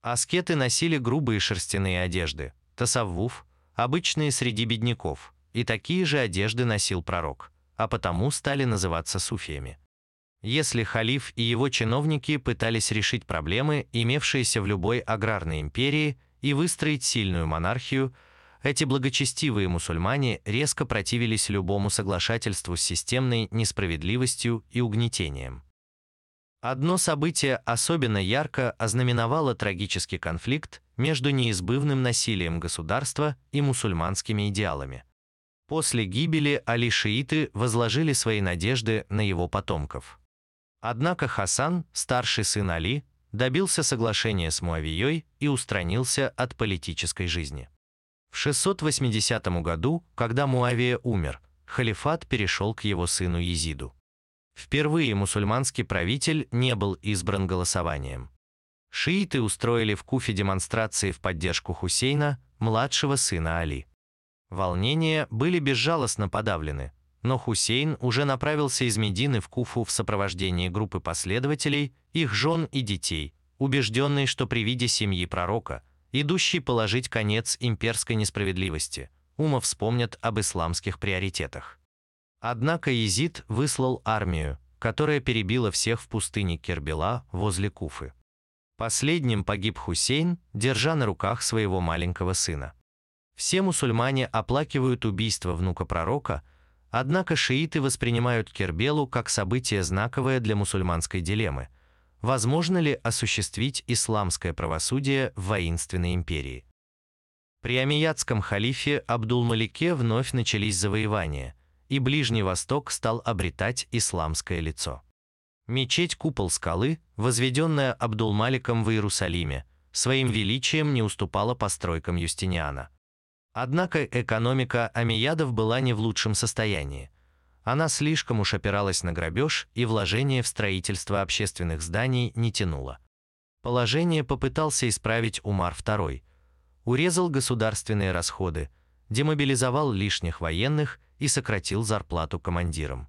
Аскеты носили грубые шерстяные одежды, тасаввуф, обычные среди бедняков, и такие же одежды носил пророк, а потому стали называться суфиями. Если халиф и его чиновники пытались решить проблемы, имевшиеся в любой аграрной империи, и выстроить сильную монархию, эти благочестивые мусульмане резко противились любому соглашательству с системной несправедливостью и угнетением. Одно событие особенно ярко ознаменовало трагический конфликт между неизбывным насилием государства и мусульманскими идеалами. После гибели али-шииты возложили свои надежды на его потомков. Однако Хасан, старший сын Али, добился соглашения с Муавией и устранился от политической жизни. В 680 году, когда Муавия умер, халифат перешел к его сыну Езиду. Впервые мусульманский правитель не был избран голосованием. Шииты устроили в Куфе демонстрации в поддержку Хусейна, младшего сына Али. Волнения были безжалостно подавлены, но Хусейн уже направился из Медины в Куфу в сопровождении группы последователей, их жен и детей, убежденный, что при виде семьи пророка, идущий положить конец имперской несправедливости, ума вспомнят об исламских приоритетах. Однако Езид выслал армию, которая перебила всех в пустыне Кербела возле Куфы. Последним погиб Хусейн, держа на руках своего маленького сына. Все мусульмане оплакивают убийство внука пророка – Однако шииты воспринимают Кербелу как событие знаковое для мусульманской дилеммы. Возможно ли осуществить исламское правосудие в воинственной империи? При амиядском халифе Абдул-Малике вновь начались завоевания, и Ближний Восток стал обретать исламское лицо. Мечеть Купол скалы, возведенная Абдул-Маликом в Иерусалиме, своим величием не уступала постройкам Юстиниана. Однако экономика Амиядов была не в лучшем состоянии. Она слишком уж опиралась на грабеж и вложение в строительство общественных зданий не тянуло. Положение попытался исправить Умар II. Урезал государственные расходы, демобилизовал лишних военных и сократил зарплату командирам.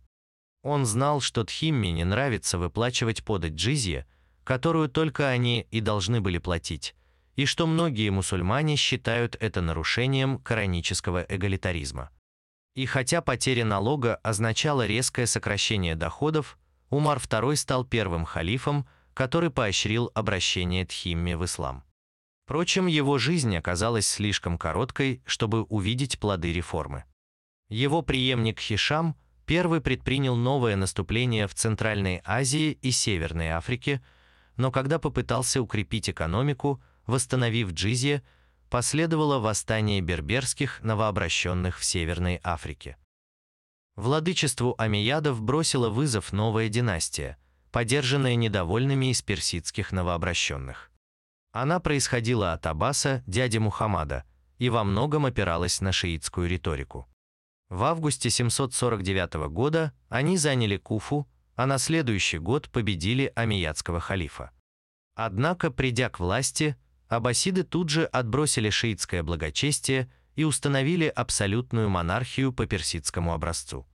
Он знал, что Тхимме не нравится выплачивать подать джизье, которую только они и должны были платить, и что многие мусульмане считают это нарушением коранического эгалитаризма. И хотя потеря налога означала резкое сокращение доходов, Умар II стал первым халифом, который поощрил обращение Тхимми в ислам. Впрочем, его жизнь оказалась слишком короткой, чтобы увидеть плоды реформы. Его преемник Хишам первый предпринял новое наступление в Центральной Азии и Северной Африке, но когда попытался укрепить экономику, восстановив джизье, последовало восстание берберских новообращенных в Северной Африке. Владычеству Амиядов бросила вызов новая династия, поддержанная недовольными из персидских новообращенных. Она происходила от Аббаса, дяди Мухаммада, и во многом опиралась на шиитскую риторику. В августе 749 года они заняли Куфу, а на следующий год победили амиядского халифа. Однако, придя к власти, аббасиды тут же отбросили шиитское благочестие и установили абсолютную монархию по персидскому образцу.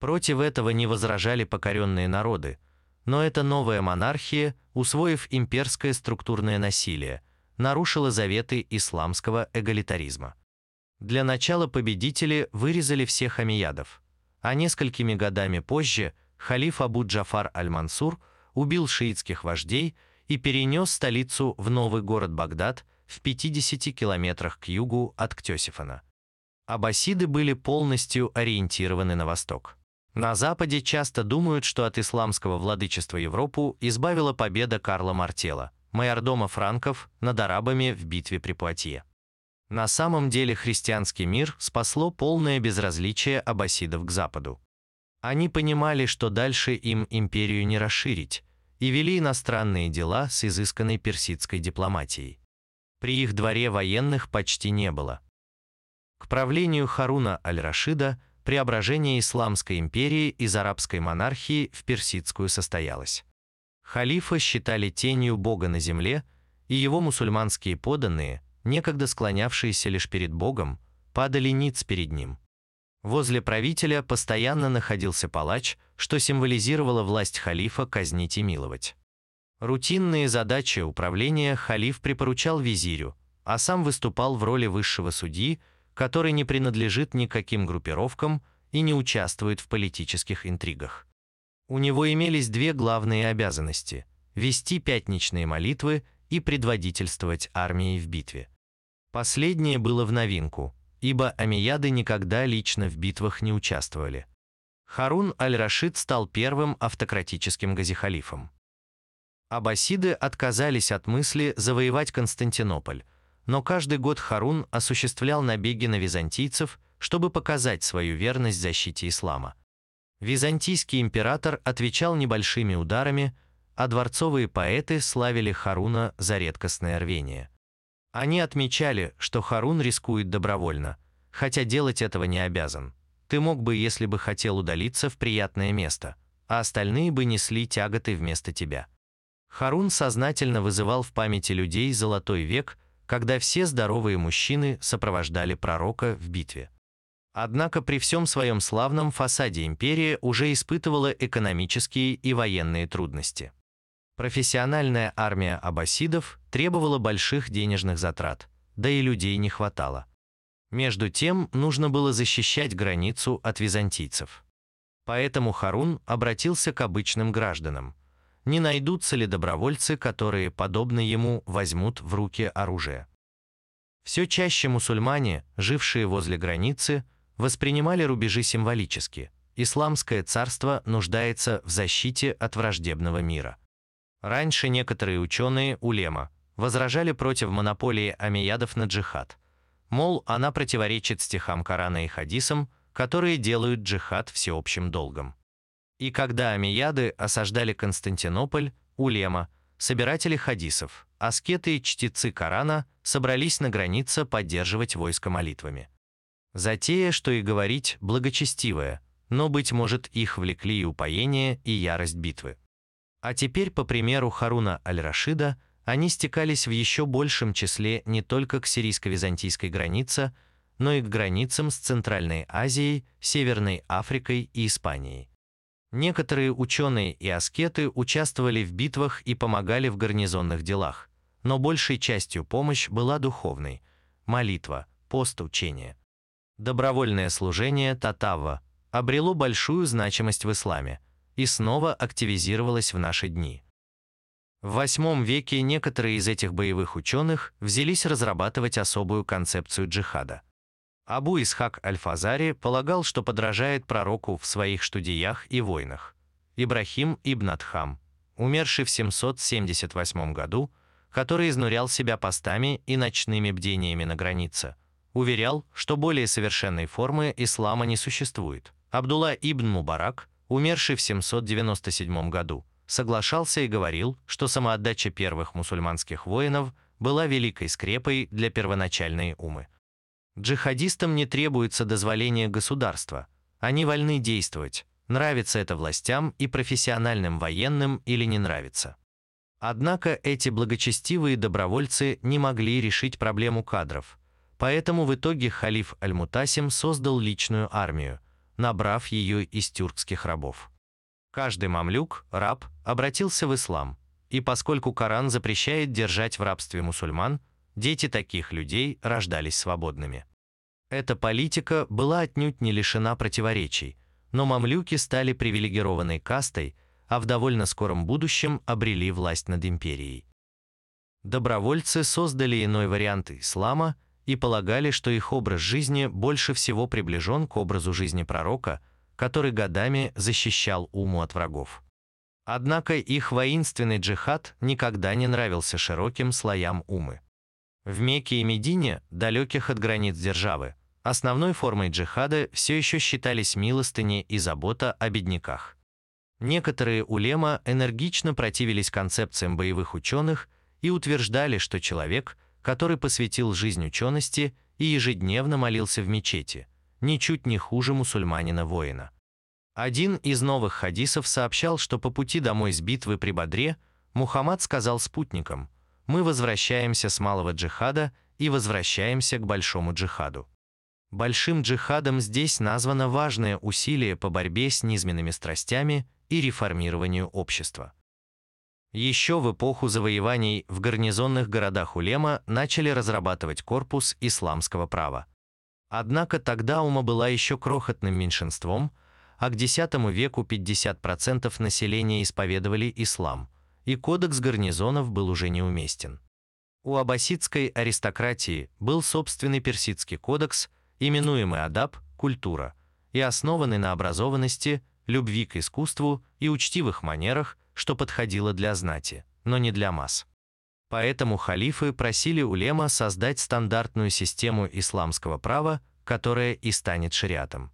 Против этого не возражали покоренные народы, но эта новая монархия, усвоив имперское структурное насилие, нарушила заветы исламского эгалитаризма. Для начала победители вырезали всех амиядов, а несколькими годами позже халиф Абу Джафар аль-Мансур убил шиитских вождей и перенес столицу в новый город Багдад в 50 километрах к югу от Ктесифана. Аббасиды были полностью ориентированы на восток. На Западе часто думают, что от исламского владычества Европу избавила победа Карла Мартела, майордома франков, над арабами в битве при Пуатье. На самом деле христианский мир спасло полное безразличие аббасидов к Западу. Они понимали, что дальше им империю не расширить, и вели иностранные дела с изысканной персидской дипломатией. При их дворе военных почти не было. К правлению Харуна аль-Рашида преображение Исламской империи из арабской монархии в персидскую состоялось. Халифа считали тенью Бога на земле, и его мусульманские подданные, некогда склонявшиеся лишь перед Богом, падали ниц перед ним. Возле правителя постоянно находился палач, что символизировало власть халифа казнить и миловать. Рутинные задачи управления халиф припоручал визирю, а сам выступал в роли высшего судьи, который не принадлежит никаким группировкам и не участвует в политических интригах. У него имелись две главные обязанности – вести пятничные молитвы и предводительствовать армией в битве. Последнее было в новинку, ибо амияды никогда лично в битвах не участвовали. Харун аль-Рашид стал первым автократическим газихалифом. Аббасиды отказались от мысли завоевать Константинополь, но каждый год Харун осуществлял набеги на византийцев, чтобы показать свою верность защите ислама. Византийский император отвечал небольшими ударами, а дворцовые поэты славили Харуна за редкостное рвение. Они отмечали, что Харун рискует добровольно, хотя делать этого не обязан. Ты мог бы, если бы хотел удалиться в приятное место, а остальные бы несли тяготы вместо тебя. Харун сознательно вызывал в памяти людей золотой век, когда все здоровые мужчины сопровождали пророка в битве. Однако при всем своем славном фасаде империя уже испытывала экономические и военные трудности. Профессиональная армия аббасидов требовала больших денежных затрат, да и людей не хватало. Между тем, нужно было защищать границу от византийцев. Поэтому Харун обратился к обычным гражданам. Не найдутся ли добровольцы, которые, подобно ему, возьмут в руки оружие? Все чаще мусульмане, жившие возле границы, воспринимали рубежи символически. Исламское царство нуждается в защите от враждебного мира. Раньше некоторые ученые, улема, возражали против монополии амиядов на джихад. Мол, она противоречит стихам Корана и хадисам, которые делают джихад всеобщим долгом. И когда амияды осаждали Константинополь, улема, собиратели хадисов, аскеты и чтецы Корана собрались на границе поддерживать войско молитвами. Затея, что и говорить, благочестивая, но, быть может, их влекли и упоение, и ярость битвы. А теперь, по примеру Харуна аль-Рашида, они стекались в еще большем числе не только к сирийско-византийской границе, но и к границам с Центральной Азией, Северной Африкой и Испанией. Некоторые ученые и аскеты участвовали в битвах и помогали в гарнизонных делах, но большей частью помощь была духовной – молитва, пост, учение. Добровольное служение татава обрело большую значимость в исламе и снова активизировалось в наши дни. В VIII веке некоторые из этих боевых ученых взялись разрабатывать особую концепцию джихада. Абу Исхак Аль-Фазари полагал, что подражает пророку в своих штудиях и войнах. Ибрахим ибн Адхам, умерший в 778 году, который изнурял себя постами и ночными бдениями на границе, уверял, что более совершенной формы ислама не существует. Абдулла ибн Мубарак, умерший в 797 году, соглашался и говорил, что самоотдача первых мусульманских воинов была великой скрепой для первоначальной умы. Джихадистам не требуется дозволение государства, они вольны действовать, нравится это властям и профессиональным военным или не нравится. Однако эти благочестивые добровольцы не могли решить проблему кадров, поэтому в итоге халиф Аль-Мутасим создал личную армию, набрав ее из тюркских рабов. Каждый мамлюк, раб, обратился в ислам, и поскольку Коран запрещает держать в рабстве мусульман, дети таких людей рождались свободными. Эта политика была отнюдь не лишена противоречий, но мамлюки стали привилегированной кастой, а в довольно скором будущем обрели власть над империей. Добровольцы создали иной вариант ислама и полагали, что их образ жизни больше всего приближен к образу жизни пророка – который годами защищал уму от врагов. Однако их воинственный джихад никогда не нравился широким слоям умы. В Мекке и Медине, далеких от границ державы, основной формой джихада все еще считались милостыни и забота о бедняках. Некоторые улема энергично противились концепциям боевых ученых и утверждали, что человек, который посвятил жизнь учености и ежедневно молился в мечети – ничуть не хуже мусульманина-воина. Один из новых хадисов сообщал, что по пути домой с битвы при Бадре Мухаммад сказал спутникам, «Мы возвращаемся с малого джихада и возвращаемся к большому джихаду». Большим джихадом здесь названо важное усилие по борьбе с низменными страстями и реформированию общества. Еще в эпоху завоеваний в гарнизонных городах Улема начали разрабатывать корпус исламского права – Однако тогда ума была еще крохотным меньшинством, а к X веку 50% населения исповедовали ислам, и кодекс гарнизонов был уже неуместен. У аббасидской аристократии был собственный персидский кодекс, именуемый адаб – культура, и основанный на образованности, любви к искусству и учтивых манерах, что подходило для знати, но не для масс. Поэтому халифы просили улема создать стандартную систему исламского права, которая и станет шариатом.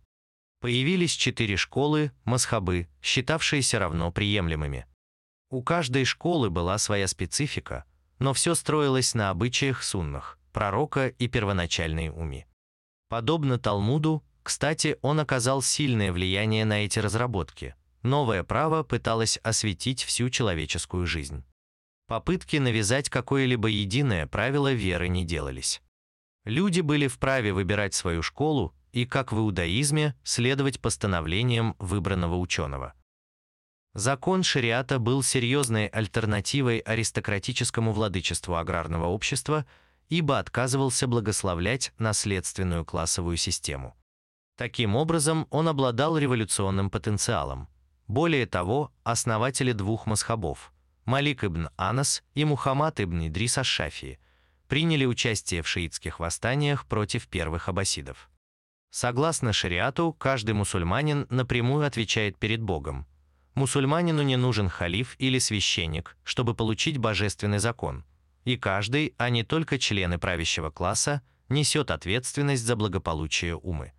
Появились четыре школы, масхабы, считавшиеся равно приемлемыми. У каждой школы была своя специфика, но все строилось на обычаях суннах, пророка и первоначальной уми. Подобно Талмуду, кстати, он оказал сильное влияние на эти разработки. Новое право пыталось осветить всю человеческую жизнь. Попытки навязать какое-либо единое правило веры не делались. Люди были вправе выбирать свою школу и, как в иудаизме, следовать постановлениям выбранного ученого. Закон шариата был серьезной альтернативой аристократическому владычеству аграрного общества, ибо отказывался благословлять наследственную классовую систему. Таким образом, он обладал революционным потенциалом. Более того, основатели двух масхабов – Малик ибн Анас и Мухаммад ибн Идрис аш-Шафии приняли участие в шиитских восстаниях против первых аббасидов. Согласно шариату, каждый мусульманин напрямую отвечает перед Богом. Мусульманину не нужен халиф или священник, чтобы получить божественный закон. И каждый, а не только члены правящего класса, несет ответственность за благополучие умы.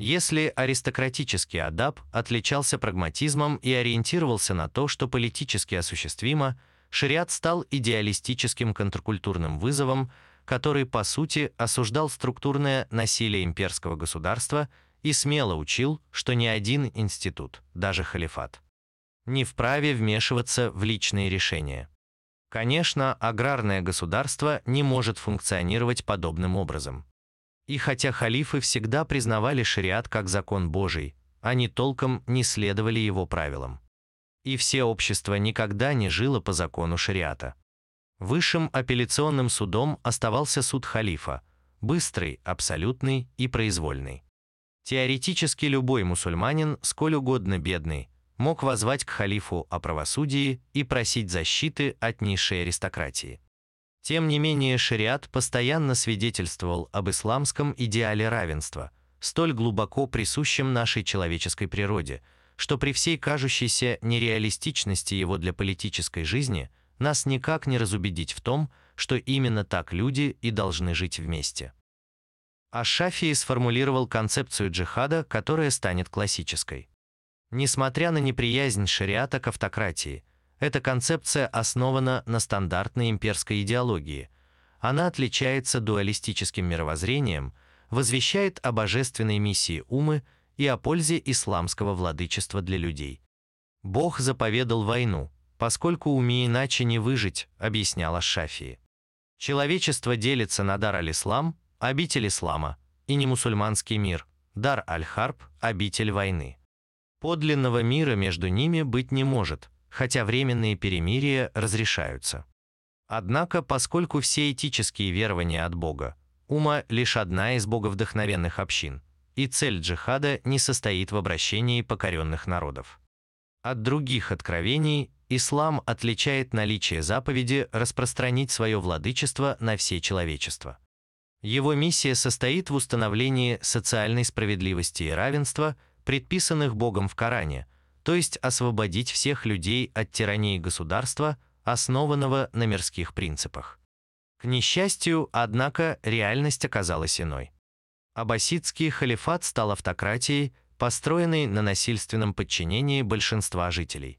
Если аристократический адаб отличался прагматизмом и ориентировался на то, что политически осуществимо, шариат стал идеалистическим контркультурным вызовом, который, по сути, осуждал структурное насилие имперского государства и смело учил, что ни один институт, даже халифат, не вправе вмешиваться в личные решения. Конечно, аграрное государство не может функционировать подобным образом. И хотя халифы всегда признавали шариат как закон Божий, они толком не следовали его правилам. И все общество никогда не жило по закону шариата. Высшим апелляционным судом оставался суд халифа, быстрый, абсолютный и произвольный. Теоретически любой мусульманин, сколь угодно бедный, мог возвать к халифу о правосудии и просить защиты от низшей аристократии. Тем не менее, шариат постоянно свидетельствовал об исламском идеале равенства, столь глубоко присущем нашей человеческой природе, что при всей кажущейся нереалистичности его для политической жизни нас никак не разубедить в том, что именно так люди и должны жить вместе. Аш-Шафии сформулировал концепцию джихада, которая станет классической. Несмотря на неприязнь шариата к автократии, эта концепция основана на стандартной имперской идеологии. Она отличается дуалистическим мировоззрением, возвещает о божественной миссии умы и о пользе исламского владычества для людей. Бог заповедал войну, поскольку уме иначе не выжить, объясняла Шафии. Человечество делится на дар аль-Ислам, обитель ислама, и немусульманский мир, дар аль-Харб, обитель войны. Подлинного мира между ними быть не может, хотя временные перемирия разрешаются. Однако, поскольку все этические верования от Бога, ума лишь одна из боговдохновенных общин, и цель джихада не состоит в обращении покоренных народов. От других откровений ислам отличает наличие заповеди распространить свое владычество на все человечество. Его миссия состоит в установлении социальной справедливости и равенства, предписанных Богом в Коране, то есть освободить всех людей от тирании государства, основанного на мирских принципах. К несчастью, однако, реальность оказалась иной. Аббасидский халифат стал автократией, построенной на насильственном подчинении большинства жителей.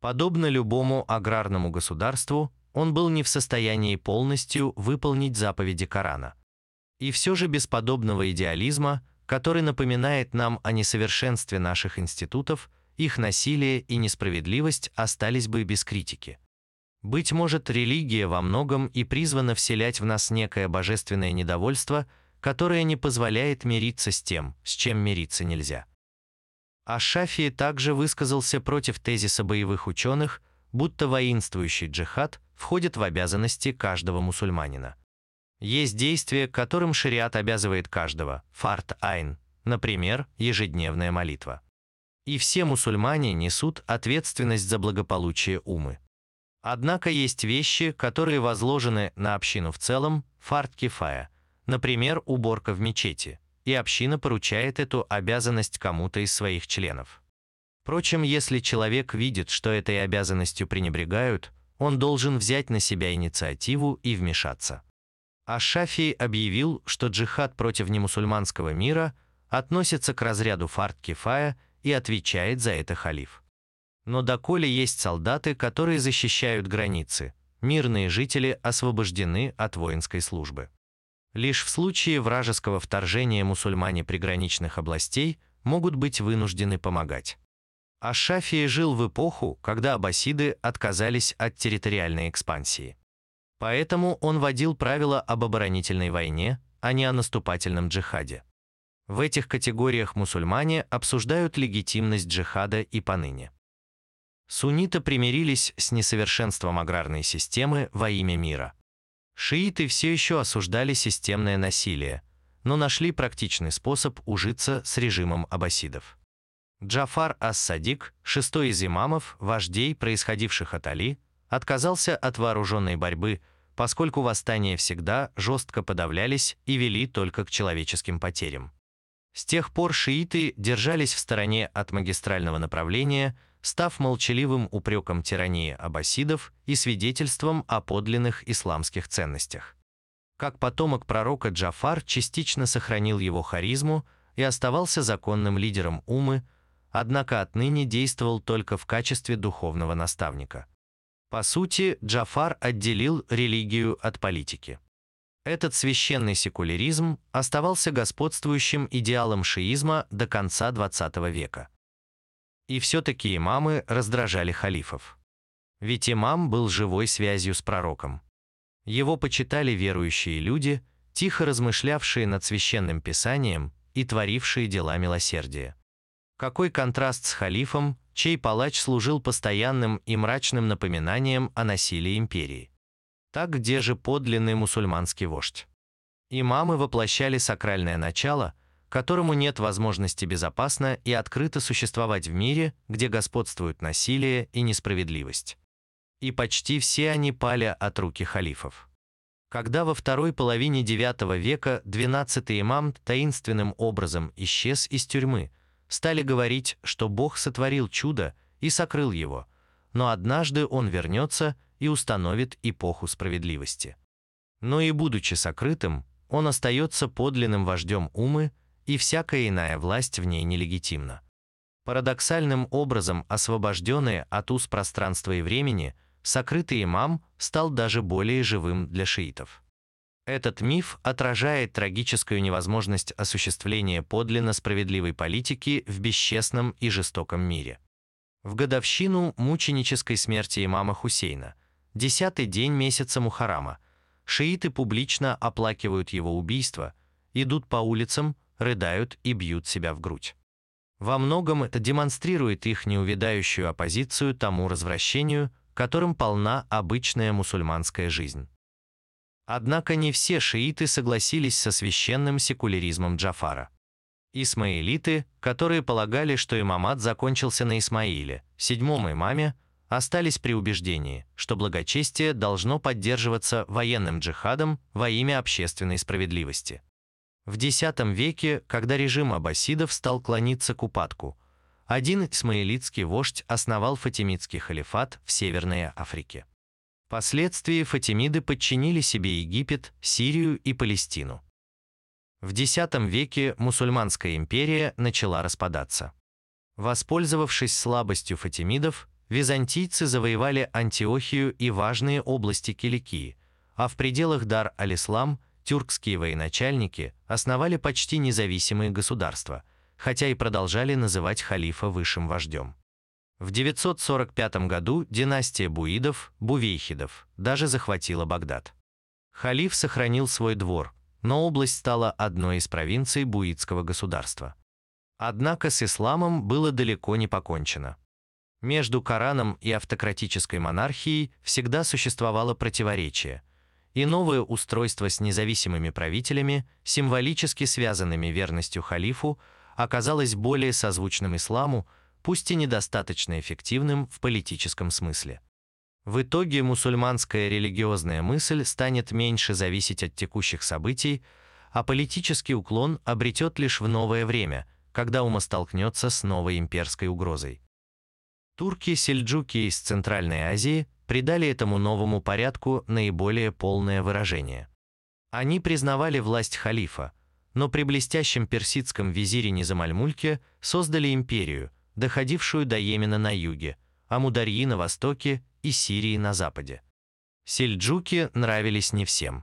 Подобно любому аграрному государству, он был не в состоянии полностью выполнить заповеди Корана. И все же без подобного идеализма, который напоминает нам о несовершенстве наших институтов, их насилие и несправедливость остались бы без критики. Быть может, религия во многом и призвана вселять в нас некое божественное недовольство, которое не позволяет мириться с тем, с чем мириться нельзя. А Шафии также высказался против тезиса боевых ученых, будто воинствующий джихад входит в обязанности каждого мусульманина. Есть действия, которым шариат обязывает каждого, фарт айн, например, ежедневная молитва и все мусульмане несут ответственность за благополучие умы. Однако есть вещи, которые возложены на общину в целом, фарт кифая, например, уборка в мечети, и община поручает эту обязанность кому-то из своих членов. Впрочем, если человек видит, что этой обязанностью пренебрегают, он должен взять на себя инициативу и вмешаться. Аш-Шафии объявил, что джихад против немусульманского мира относится к разряду фарт кифая – и отвечает за это халиф. Но доколе есть солдаты, которые защищают границы, мирные жители освобождены от воинской службы. Лишь в случае вражеского вторжения мусульмане приграничных областей могут быть вынуждены помогать. Аш-Шафии жил в эпоху, когда аббасиды отказались от территориальной экспансии. Поэтому он вводил правила об оборонительной войне, а не о наступательном джихаде. В этих категориях мусульмане обсуждают легитимность джихада и поныне. Сунниты примирились с несовершенством аграрной системы во имя мира. Шииты все еще осуждали системное насилие, но нашли практичный способ ужиться с режимом аббасидов. Джафар ас-Садик, шестой из имамов, вождей, происходивших от Али, отказался от вооруженной борьбы, поскольку восстания всегда жестко подавлялись и вели только к человеческим потерям. С тех пор шииты держались в стороне от магистрального направления, став молчаливым упреком тирании аббасидов и свидетельством о подлинных исламских ценностях. Как потомок пророка Джафар частично сохранил его харизму и оставался законным лидером Умы, однако отныне действовал только в качестве духовного наставника. По сути, Джафар отделил религию от политики. Этот священный секуляризм оставался господствующим идеалом шиизма до конца XX века. И все-таки имамы раздражали халифов. Ведь имам был живой связью с пророком. Его почитали верующие люди, тихо размышлявшие над священным писанием и творившие дела милосердия. Какой контраст с халифом, чей палач служил постоянным и мрачным напоминанием о насилии империи. Так где же подлинный мусульманский вождь? Имамы воплощали сакральное начало, которому нет возможности безопасно и открыто существовать в мире, где господствуют насилие и несправедливость. И почти все они пали от руки халифов. Когда во второй половине IX века 12-й имам таинственным образом исчез из тюрьмы, стали говорить, что Бог сотворил чудо и сокрыл его, но однажды он вернется и установит эпоху справедливости. Но и будучи сокрытым, он остается подлинным вождем умы, и всякая иная власть в ней нелегитимна. Парадоксальным образом освобожденные от уз пространства и времени, сокрытый имам стал даже более живым для шиитов. Этот миф отражает трагическую невозможность осуществления подлинно справедливой политики в бесчестном и жестоком мире. В годовщину мученической смерти имама Хусейна, десятый день месяца Мухарама, шииты публично оплакивают его убийство, идут по улицам, рыдают и бьют себя в грудь. Во многом это демонстрирует их неувядающую оппозицию тому развращению, которым полна обычная мусульманская жизнь. Однако не все шииты согласились со священным секуляризмом Джафара. Исмаилиты, которые полагали, что имамат закончился на Исмаиле, седьмом имаме, остались при убеждении, что благочестие должно поддерживаться военным джихадом во имя общественной справедливости. В X веке, когда режим аббасидов стал клониться к упадку, один исмаилитский вождь основал фатимидский халифат в Северной Африке. Впоследствии фатимиды подчинили себе Египет, Сирию и Палестину. В X веке мусульманская империя начала распадаться. Воспользовавшись слабостью фатимидов, византийцы завоевали Антиохию и важные области Киликии, а в пределах Дар-аль-Ислам тюркские военачальники основали почти независимые государства, хотя и продолжали называть халифа высшим вождем. В 945 году династия Буидов, Бувейхидов, даже захватила Багдад. Халиф сохранил свой двор, но область стала одной из провинций буидского государства. Однако с исламом было далеко не покончено. Между Кораном и автократической монархией всегда существовало противоречие, и новое устройство с независимыми правителями, символически связанными верностью халифу, оказалось более созвучным исламу, пусть и недостаточно эффективным в политическом смысле. В итоге мусульманская религиозная мысль станет меньше зависеть от текущих событий, а политический уклон обретет лишь в новое время, когда ума столкнется с новой имперской угрозой. Турки-сельджуки из Центральной Азии придали этому новому порядку наиболее полное выражение. Они признавали власть халифа, но при блестящем персидском визире Низамальмульке создали империю – доходившую до Йемена на юге, Амударьи на востоке и Сирии на западе. Сельджуки нравились не всем.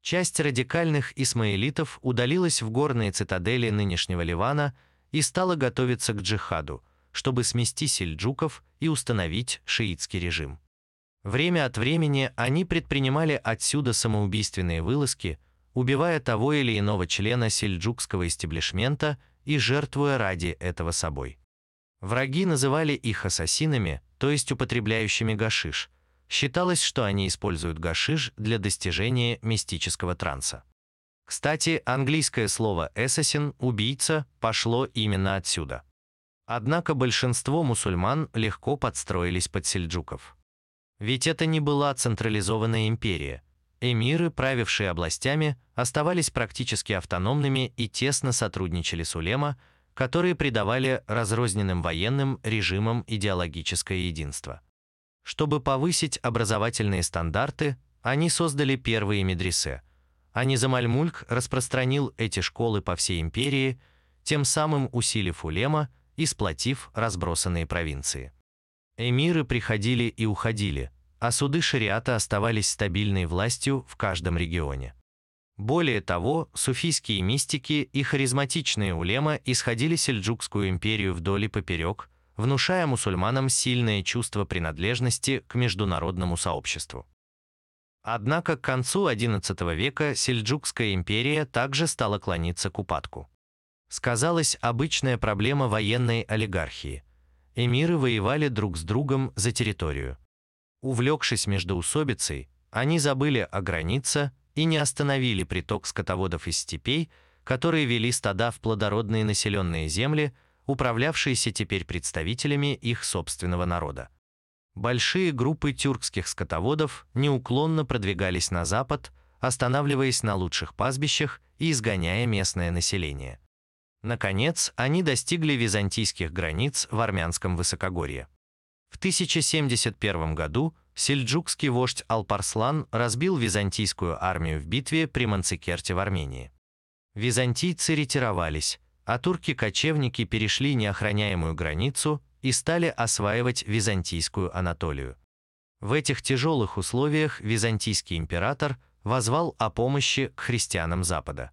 Часть радикальных исмаилитов удалилась в горные цитадели нынешнего Ливана и стала готовиться к джихаду, чтобы смести сельджуков и установить шиитский режим. Время от времени они предпринимали отсюда самоубийственные вылазки, убивая того или иного члена сельджукского истеблишмента и жертвуя ради этого собой. Враги называли их ассасинами, то есть употребляющими гашиш. Считалось, что они используют гашиш для достижения мистического транса. Кстати, английское слово «assassin» – «убийца» пошло именно отсюда. Однако большинство мусульман легко подстроились под сельджуков. Ведь это не была централизованная империя. Эмиры, правившие областями, оставались практически автономными и тесно сотрудничали с улема, которые придавали разрозненным военным режимам идеологическое единство. Чтобы повысить образовательные стандарты, они создали первые медресе, а Низамальмульк распространил эти школы по всей империи, тем самым усилив улема и сплотив разбросанные провинции. Эмиры приходили и уходили, а суды шариата оставались стабильной властью в каждом регионе. Более того, суфийские мистики и харизматичные улема исходили Сельджукскую империю вдоль и поперек, внушая мусульманам сильное чувство принадлежности к международному сообществу. Однако к концу XI века Сельджукская империя также стала клониться к упадку. Сказалась обычная проблема военной олигархии. Эмиры воевали друг с другом за территорию. Увлекшись междоусобицей, они забыли о границе, и не остановили приток скотоводов из степей, которые вели стада в плодородные населенные земли, управлявшиеся теперь представителями их собственного народа. Большие группы тюркских скотоводов неуклонно продвигались на запад, останавливаясь на лучших пастбищах и изгоняя местное население. Наконец, они достигли византийских границ в армянском высокогорье. В 1071 году сельджукский вождь Алпарслан разбил византийскую армию в битве при Манцикерте в Армении. Византийцы ретировались, а турки-кочевники перешли неохраняемую границу и стали осваивать византийскую Анатолию. В этих тяжелых условиях византийский император возвал о помощи к христианам Запада.